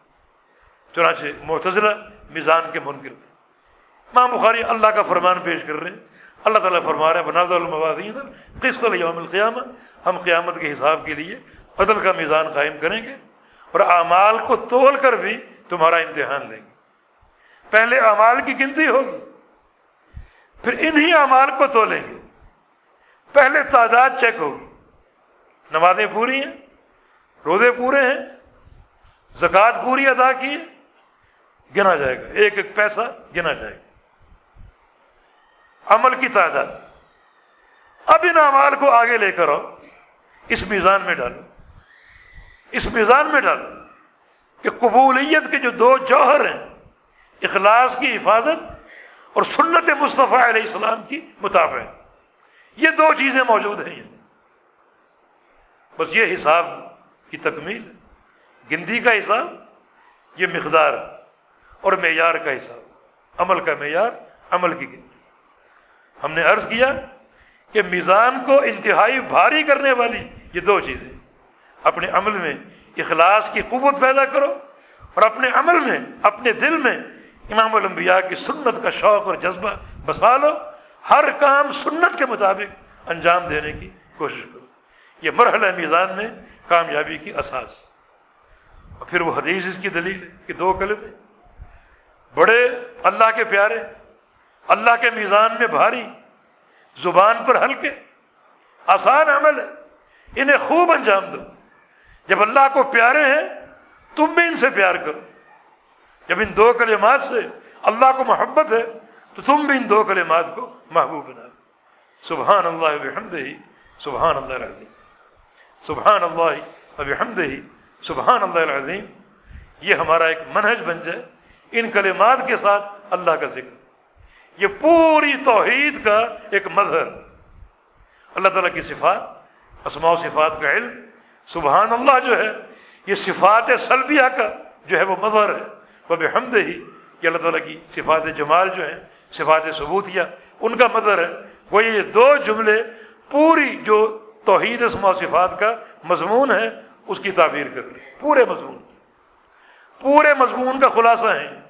چنانچہ معتزلہ میزان کے منکر تھے۔ امام بخاری اللہ کا فرمان پیش کر رہے ہیں۔ اللہ تعالیٰ فرما رہے ہیں بناد الموادین قسط الوم القیامہ، ہم قیامت کے حساب کے لیے عدل کا میزان قائم کریں گے اور اعمال کو تول کر بھی تمہارا امتحان لیں گے۔ پہلے اعمال کی گنتی ہوگی، پھر انہی اعمال کو تولیں گے۔ پہلے تعداد چیک ہوگی، نمازیں پوری ہیں، روزے پورے ہیں، زکوٰۃ پوری ادا کی ہے، گنا جائے گا، ایک ایک پیسہ گنا جائے گا۔ عمل کی تعداد۔ اب ان اعمال کو آگے لے کر آؤ، اس میزان میں ڈالو۔ اس میزان میں ڈالو کہ قبولیت کے جو دو جوہر ہیں، اخلاص کی حفاظت اور سنت مصطفیٰ علیہ السلام کی مطابق یہ دو چیزیں موجود ہیں۔ بس یہ حساب کی تکمیل ہے۔ گنتی کا حساب، یہ مقدار اور معیار کا حساب۔ عمل کا معیار، عمل کی گنتی ہم نے عرض کیا کہ میزان کو انتہائی بھاری کرنے والی یہ دو چیزیں اپنے عمل میں اخلاص کی قوت پیدا کرو اور اپنے عمل میں، اپنے دل میں امام الانبیاء کی سنت کا شوق اور جذبہ بسا لو، ہر کام سنت کے مطابق انجام دینے کی کوشش کرو۔ یہ مرحلہ میزان میں کامیابی کی اساس۔ اور پھر وہ حدیث اس کی دلیل ہے کہ دو کلمے بڑے اللہ کے پیارے اللہ کے میزان میں بھاری، زبان پر ہلکے، آسان عمل ہے۔ انہیں خوب انجام دو۔ جب اللہ کو پیارے ہیں، تم بھی ان سے پیار کرو۔ جب ان دو کلمات سے اللہ کو محبت ہے، تو تم بھی ان دو کلمات کو محبوب بنا دو۔ سبحان اللہ ہی سبحان اللہ العظیم۔ سبحان اللہ اب ہی سبحان اللہ العظیم۔ یہ ہمارا ایک منہج بن جائے۔ ان کلمات کے ساتھ اللہ کا ذکر۔ یہ پوری توحید کا ایک مظہر۔ اللہ تعالیٰ کی صفات، اسماء و صفات کا علم، سبحان اللہ جو ہے، یہ صفات سلبیہ کا جو ہے وہ مظہر ہے۔ وہ بحمد ہی کہ اللہ تعالیٰ کی صفات جمال جو ہیں، صفات ثبوتیہ، ان کا مدر ہے۔ وہ یہ دو جملے پوری جو توحید اسما صفات کا مضمون ہے، اس کی تعبیر کر رہے پورے مضمون۔ پورے مضمون کا خلاصہ ہے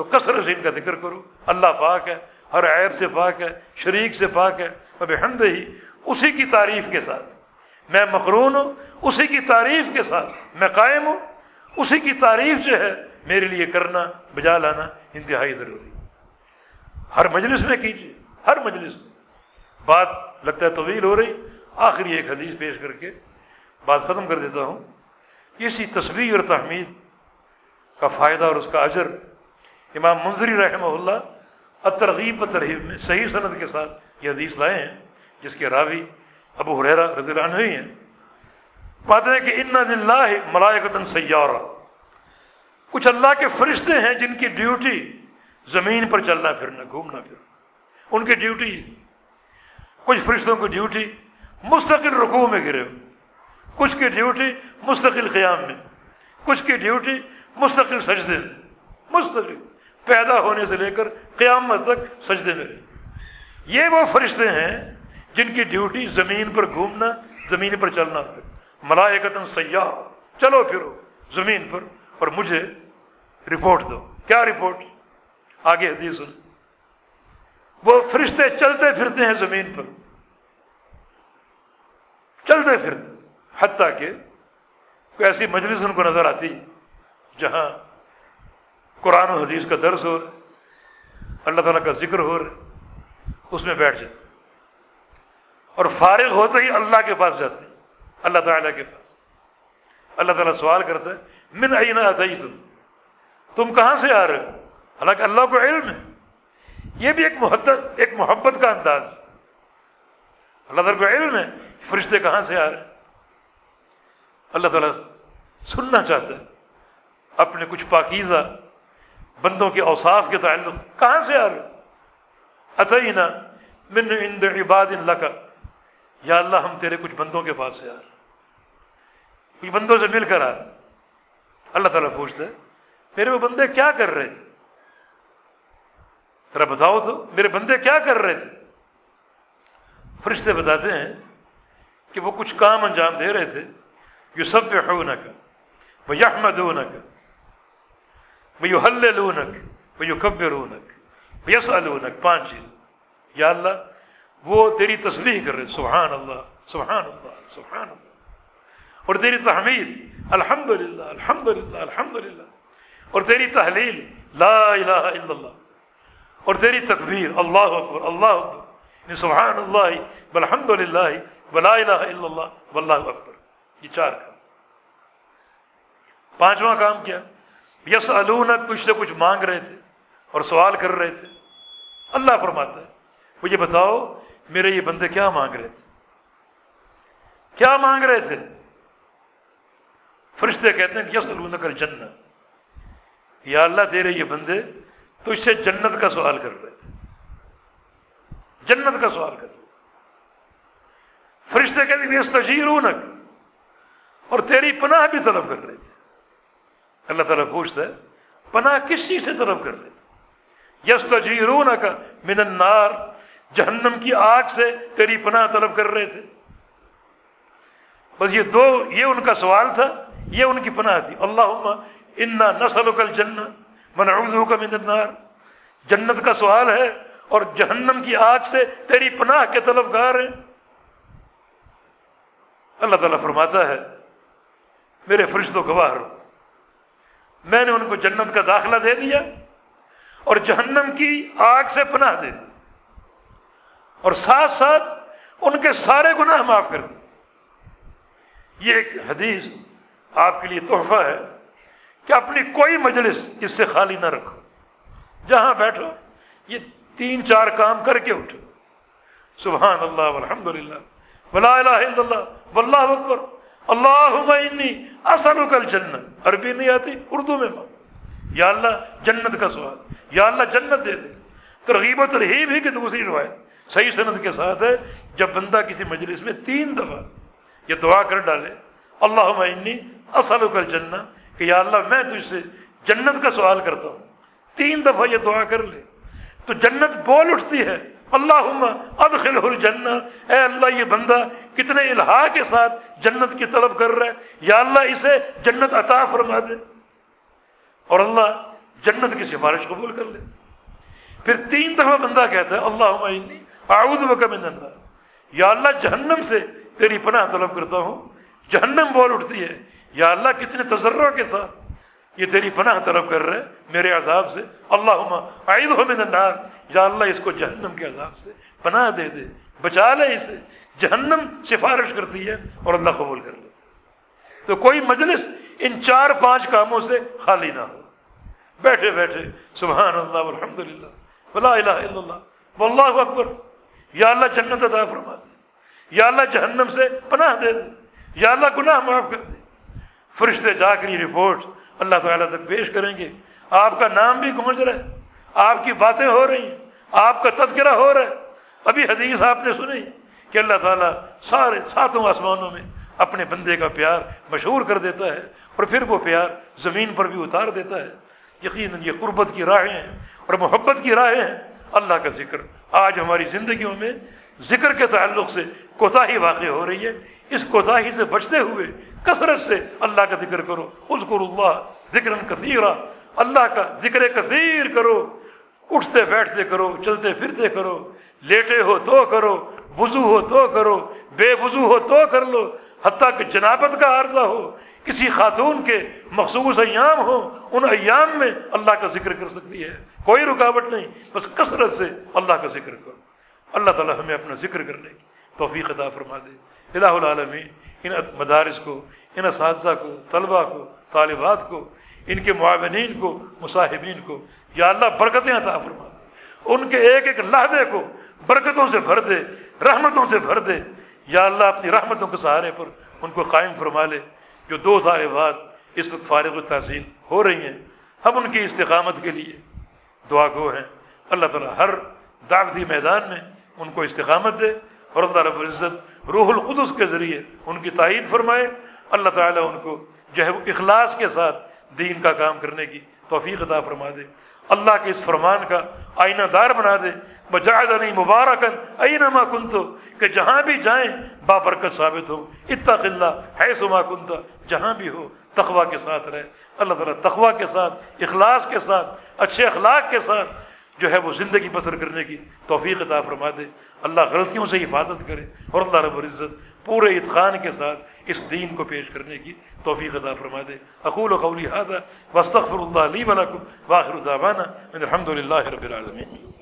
تو کثر سے ان کا ذکر کرو۔ اللہ پاک ہے، ہر عیب سے پاک ہے، شریک سے پاک ہے۔ وہ بحمد ہی اسی کی تعریف کے ساتھ۔ میں مقرون ہوں، اسی کی تعریف کے ساتھ۔ میں قائم ہوں، اسی کی تعریف جو ہے، میرے لیے کرنا، بجا لانا انتہائی ضروری ہر مجلس میں کیجیے، ہر مجلس میں۔ بات لگتا ہے طویل ہو رہی، آخری ایک حدیث پیش کر کے بات ختم کر دیتا ہوں۔ اسی تصویر اور تحمید کا فائدہ اور اس کا اجر امام منظری رحمہ اللہ ترغیب و ترغیب میں صحیح صنعت کے ساتھ یہ حدیث لائے ہیں، جس کے راوی ابو حریرا رضی اللہ عنہ ہی ہیں۔ بات ہے کہ ان دلّہ ملائکتاً سیارہ۔ کچھ اللہ کے فرشتے ہیں جن کی ڈیوٹی زمین پر چلنا پھرنا، گھومنا پھرنا۔ ان کی ڈیوٹی، کچھ فرشتوں کی ڈیوٹی مستقل رکوع میں گرے ہوئے۔ کچھ کی ڈیوٹی مستقل قیام میں۔ کچھ کی ڈیوٹی مستقل سجدے میں۔ مستقل۔ پیدا ہونے سے لے کر قیامت تک سجدے میں رہے۔ یہ وہ فرشتے ہیں جن کی ڈیوٹی زمین پر گھومنا، زمین پر چلنا ملائکتن سیاح، چلو پھرو زمین پر اور مجھے رپورٹ دو۔ کیا رپورٹ؟ آگے حدیث سن۔ وہ فرشتے چلتے پھرتے ہیں زمین پر۔ چلتے پھرتے۔ حتیٰ کہ کوئی ایسی مجلس ان کو نظر آتی جہاں قرآن و حدیث کا درس ہو رہا اللہ تعالیٰ کا ذکر ہو رہا اس میں بیٹھ جاتے اور فارغ ہوتے ہی اللہ کے پاس جاتے اللہ تعالیٰ کے پاس۔ اللہ تعالیٰ سوال کرتا ہے، من اینا تم تم کہاں سے آ رہے ہو؟ حالانکہ اللہ کو علم ہے۔ یہ بھی ایک محبت ایک محبت کا انداز اللہ تعالیٰ کو علم ہے، فرشتے کہاں سے آ رہے ہیں؟ اللہ تعالیٰ سننا چاہتا ہے، اپنے کچھ پاکیزہ بندوں کے اوصاف کے تعلق کہاں سے آ رہے اتینا من عند عباد اللہ کا یا اللہ، ہم تیرے کچھ بندوں کے پاس سے آ رہے کچھ بندوں سے مل کر آ رہے اللہ تعالیٰ پوچھتا ہے، میرے وہ بندے کیا کر رہے تھے؟ ذرا بتاؤ تو، میرے بندے کیا کر رہے تھے؟ فرشتے بتاتے ہیں کہ وہ کچھ کام انجام دے رہے تھے۔ یو سب کا وہ یحمد کا وہ یو حل وہ یو کب رونک یس الونک پانچ چیز یا اللہ، وہ تیری تصویر کر رہے سبحان اللہ سبحان اللہ سبحان اللہ اور تیری تحمید الحمد للہ الحمد للہ الحمد للہ اور تیری تحلیل، لا الہ الا اللہ۔ اور تیری تکبیر، اللہ اکبر اللہ اکبر۔ یعنی سبحان اللہ بالحمد للہ ولا الہ الا اللہ، واللہ اکبر۔ یہ چار کام۔ پانچواں کام کیا؟ یس الونک تجھ سے کچھ مانگ رہے تھے اور سوال کر رہے تھے۔ اللہ فرماتا ہے، مجھے بتاؤ، میرے یہ بندے کیا مانگ رہے تھے؟ کیا مانگ رہے تھے؟ فرشتے کہتے ہیں کہ یس الونک الجنت یا اللہ، تیرے یہ بندے تو اس سے جنت کا سوال کر رہے تھے۔ جنت کا سوال کر رہے فرشتے کہتے ہیں یس تجیرونک اور تیری پناہ بھی طلب کر رہے تھے۔ اللہ تعالیٰ پوچھتا ہے، پناہ کس چیز سے طلب کر رہے تھے یس تجیرون کا من النار، جہنم کی آگ سے تیری پناہ طلب کر رہے تھے۔ بس یہ دو، یہ ان کا سوال تھا، یہ ان کی پناہ تھی۔ اللہ انا نسل کل جنت کا من النار۔ جنت کا سوال ہے اور جہنم کی آگ سے تیری پناہ کے طلبگار ہیں۔ اللہ تعالیٰ فرماتا ہے، میرے فرشتوں گواہ رہو۔ میں نے ان کو جنت کا داخلہ دے دیا اور جہنم کی آگ سے پناہ دے دی اور ساتھ ساتھ ان کے سارے گناہ معاف کر دی یہ ایک حدیث آپ کے لیے تحفہ ہے کہ اپنی کوئی مجلس اس سے خالی نہ رکھو۔ جہاں بیٹھو، یہ تین چار کام کر کے اٹھو۔ سبحان اللہ الحمد للہ ولا الہ الا اللہ۔ واللہ اکبر۔ اللہ اصل کل جنت عربی نہیں آتی اردو میں یا اللہ جنت کا سوال یا اللہ جنت دے دے ترغیب و ترغیب ہی کی دوسری روایت صحیح صنعت کے ساتھ ہے جب بندہ کسی مجلس میں تین دفعہ یہ دعا کر ڈالے اللہ انی اصل کل جنت کہ یا اللہ میں تجھ سے جنت کا سوال کرتا ہوں تین دفعہ یہ دعا کر لے تو جنت بول اٹھتی ہے اللہ ادخل الجنت اے اللہ، یہ بندہ کتنے الہا کے ساتھ جنت کی طلب کر رہا ہے۔ یا اللہ، اسے جنت عطا فرما دے۔ اور اللہ جنت کی سفارش قبول کر لیتے پھر تین دفعہ بندہ کہتا ہے اللہ اعوذ بک من اللہ یا اللہ، جہنم سے تیری پناہ طلب کرتا ہوں۔ جہنم بول اٹھتی ہے۔ یا اللہ، کتنے تجربہ کے ساتھ یہ تیری پناہ طلب کر رہے میرے عذاب سے۔ اللہ عید ہو من النار۔ یا اللہ، اس کو جہنم کے عذاب سے پناہ دے دے۔ بچا لے اسے۔ جہنم سفارش کرتی ہے اور اللہ قبول کر لیتا تو کوئی مجلس ان چار پانچ کاموں سے خالی نہ ہو۔ بیٹھے بیٹھے، سبحان اللہ الحمد للہ ولا الہ الا اللہ۔ واللہ اکبر۔ یا اللہ جنت ادا فرما دے۔ یا اللہ جہنم سے پناہ دے دے۔ یا اللہ گناہ معاف کر دے۔ فرشتے جا کر رپورٹ اللہ تعالیٰ تک پیش کریں گے۔ آپ کا نام بھی گونج رہا ہے۔ آپ کی باتیں ہو رہی ہیں۔ آپ کا تذکرہ ہو رہا ہے۔ ابھی حدیث آپ نے سنی کہ اللہ تعالیٰ سارے ساتوں آسمانوں میں اپنے بندے کا پیار مشہور کر دیتا ہے اور پھر وہ پیار زمین پر بھی اتار دیتا ہے۔ یقیناً یہ قربت کی راہیں ہیں اور محبت کی راہیں ہیں۔ اللہ کا ذکر آج ہماری زندگیوں میں ذکر کے تعلق سے کوتاہی واقع ہو رہی ہے۔ اس کوتاہی سے بچتے ہوئے کثرت سے اللہ کا ذکر کرو۔ اذکر اللہ ذکر کثیرہ اللہ کا ذکر کثیر کرو۔ اٹھتے بیٹھتے کرو، چلتے پھرتے کرو۔ لیٹے ہو تو کرو، وضو ہو تو کرو۔ بے وضو ہو تو کر لو۔ حتیٰ کہ جنابت کا عرضہ ہو، کسی خاتون کے مخصوص ایام ہو، ان ایام میں اللہ کا ذکر کر سکتی ہے۔ کوئی رکاوٹ نہیں، بس کثرت سے اللہ کا ذکر کرو۔ اللہ تعالیٰ ہمیں اپنا ذکر کرنے کی توفیق عطا فرما دے۔ الہ العالمین، ان مدارس کو، ان اساتذہ کو، طلبہ کو، طالبات کو، ان کے معاونین کو، مصاحبین کو، یا اللہ برکتیں عطا فرما دے۔ ان کے ایک ایک لہدے کو برکتوں سے بھر دے، رحمتوں سے بھر دے۔ یا اللہ اپنی رحمتوں کے سہارے پر ان کو قائم فرما لے۔ جو دو سال بعد اس وقت فارغ و تحصیل ہو رہی ہیں، ہم ان کی استقامت کے لیے دعا گو ہیں۔ اللہ تعالیٰ ہر دعوتی میدان میں ان کو استقامت دے اور اللہ رب العزت روح القدس کے ذریعے ان کی تائید فرمائے۔ اللہ تعالیٰ ان کو جو ہے اخلاص کے ساتھ دین کا کام کرنے کی توفیق عطا فرما دے۔ اللہ کے اس فرمان کا آئینہ دار بنا دے۔ بجائے نہیں مبارکن آئینہ ما کن تو کہ جہاں بھی جائیں بابرکت ثابت ہو۔ اتق اللہ ہے سما کنتا جہاں بھی ہو تخوا کے ساتھ رہے اللہ تعالیٰ تخوا کے ساتھ، اخلاص کے ساتھ، اچھے اخلاق کے ساتھ جو ہے وہ زندگی بسر کرنے کی توفیق عطا فرما دے۔ اللہ غلطیوں سے حفاظت کرے اور اللہ رب العزت پورے اتقان کے ساتھ اس دین کو پیش کرنے کی توفیق عطا فرما دے۔ اقول و قولی هذا واستغفر اللہ لی ولکم واخر دعوانا الحمد للہ رب العالمین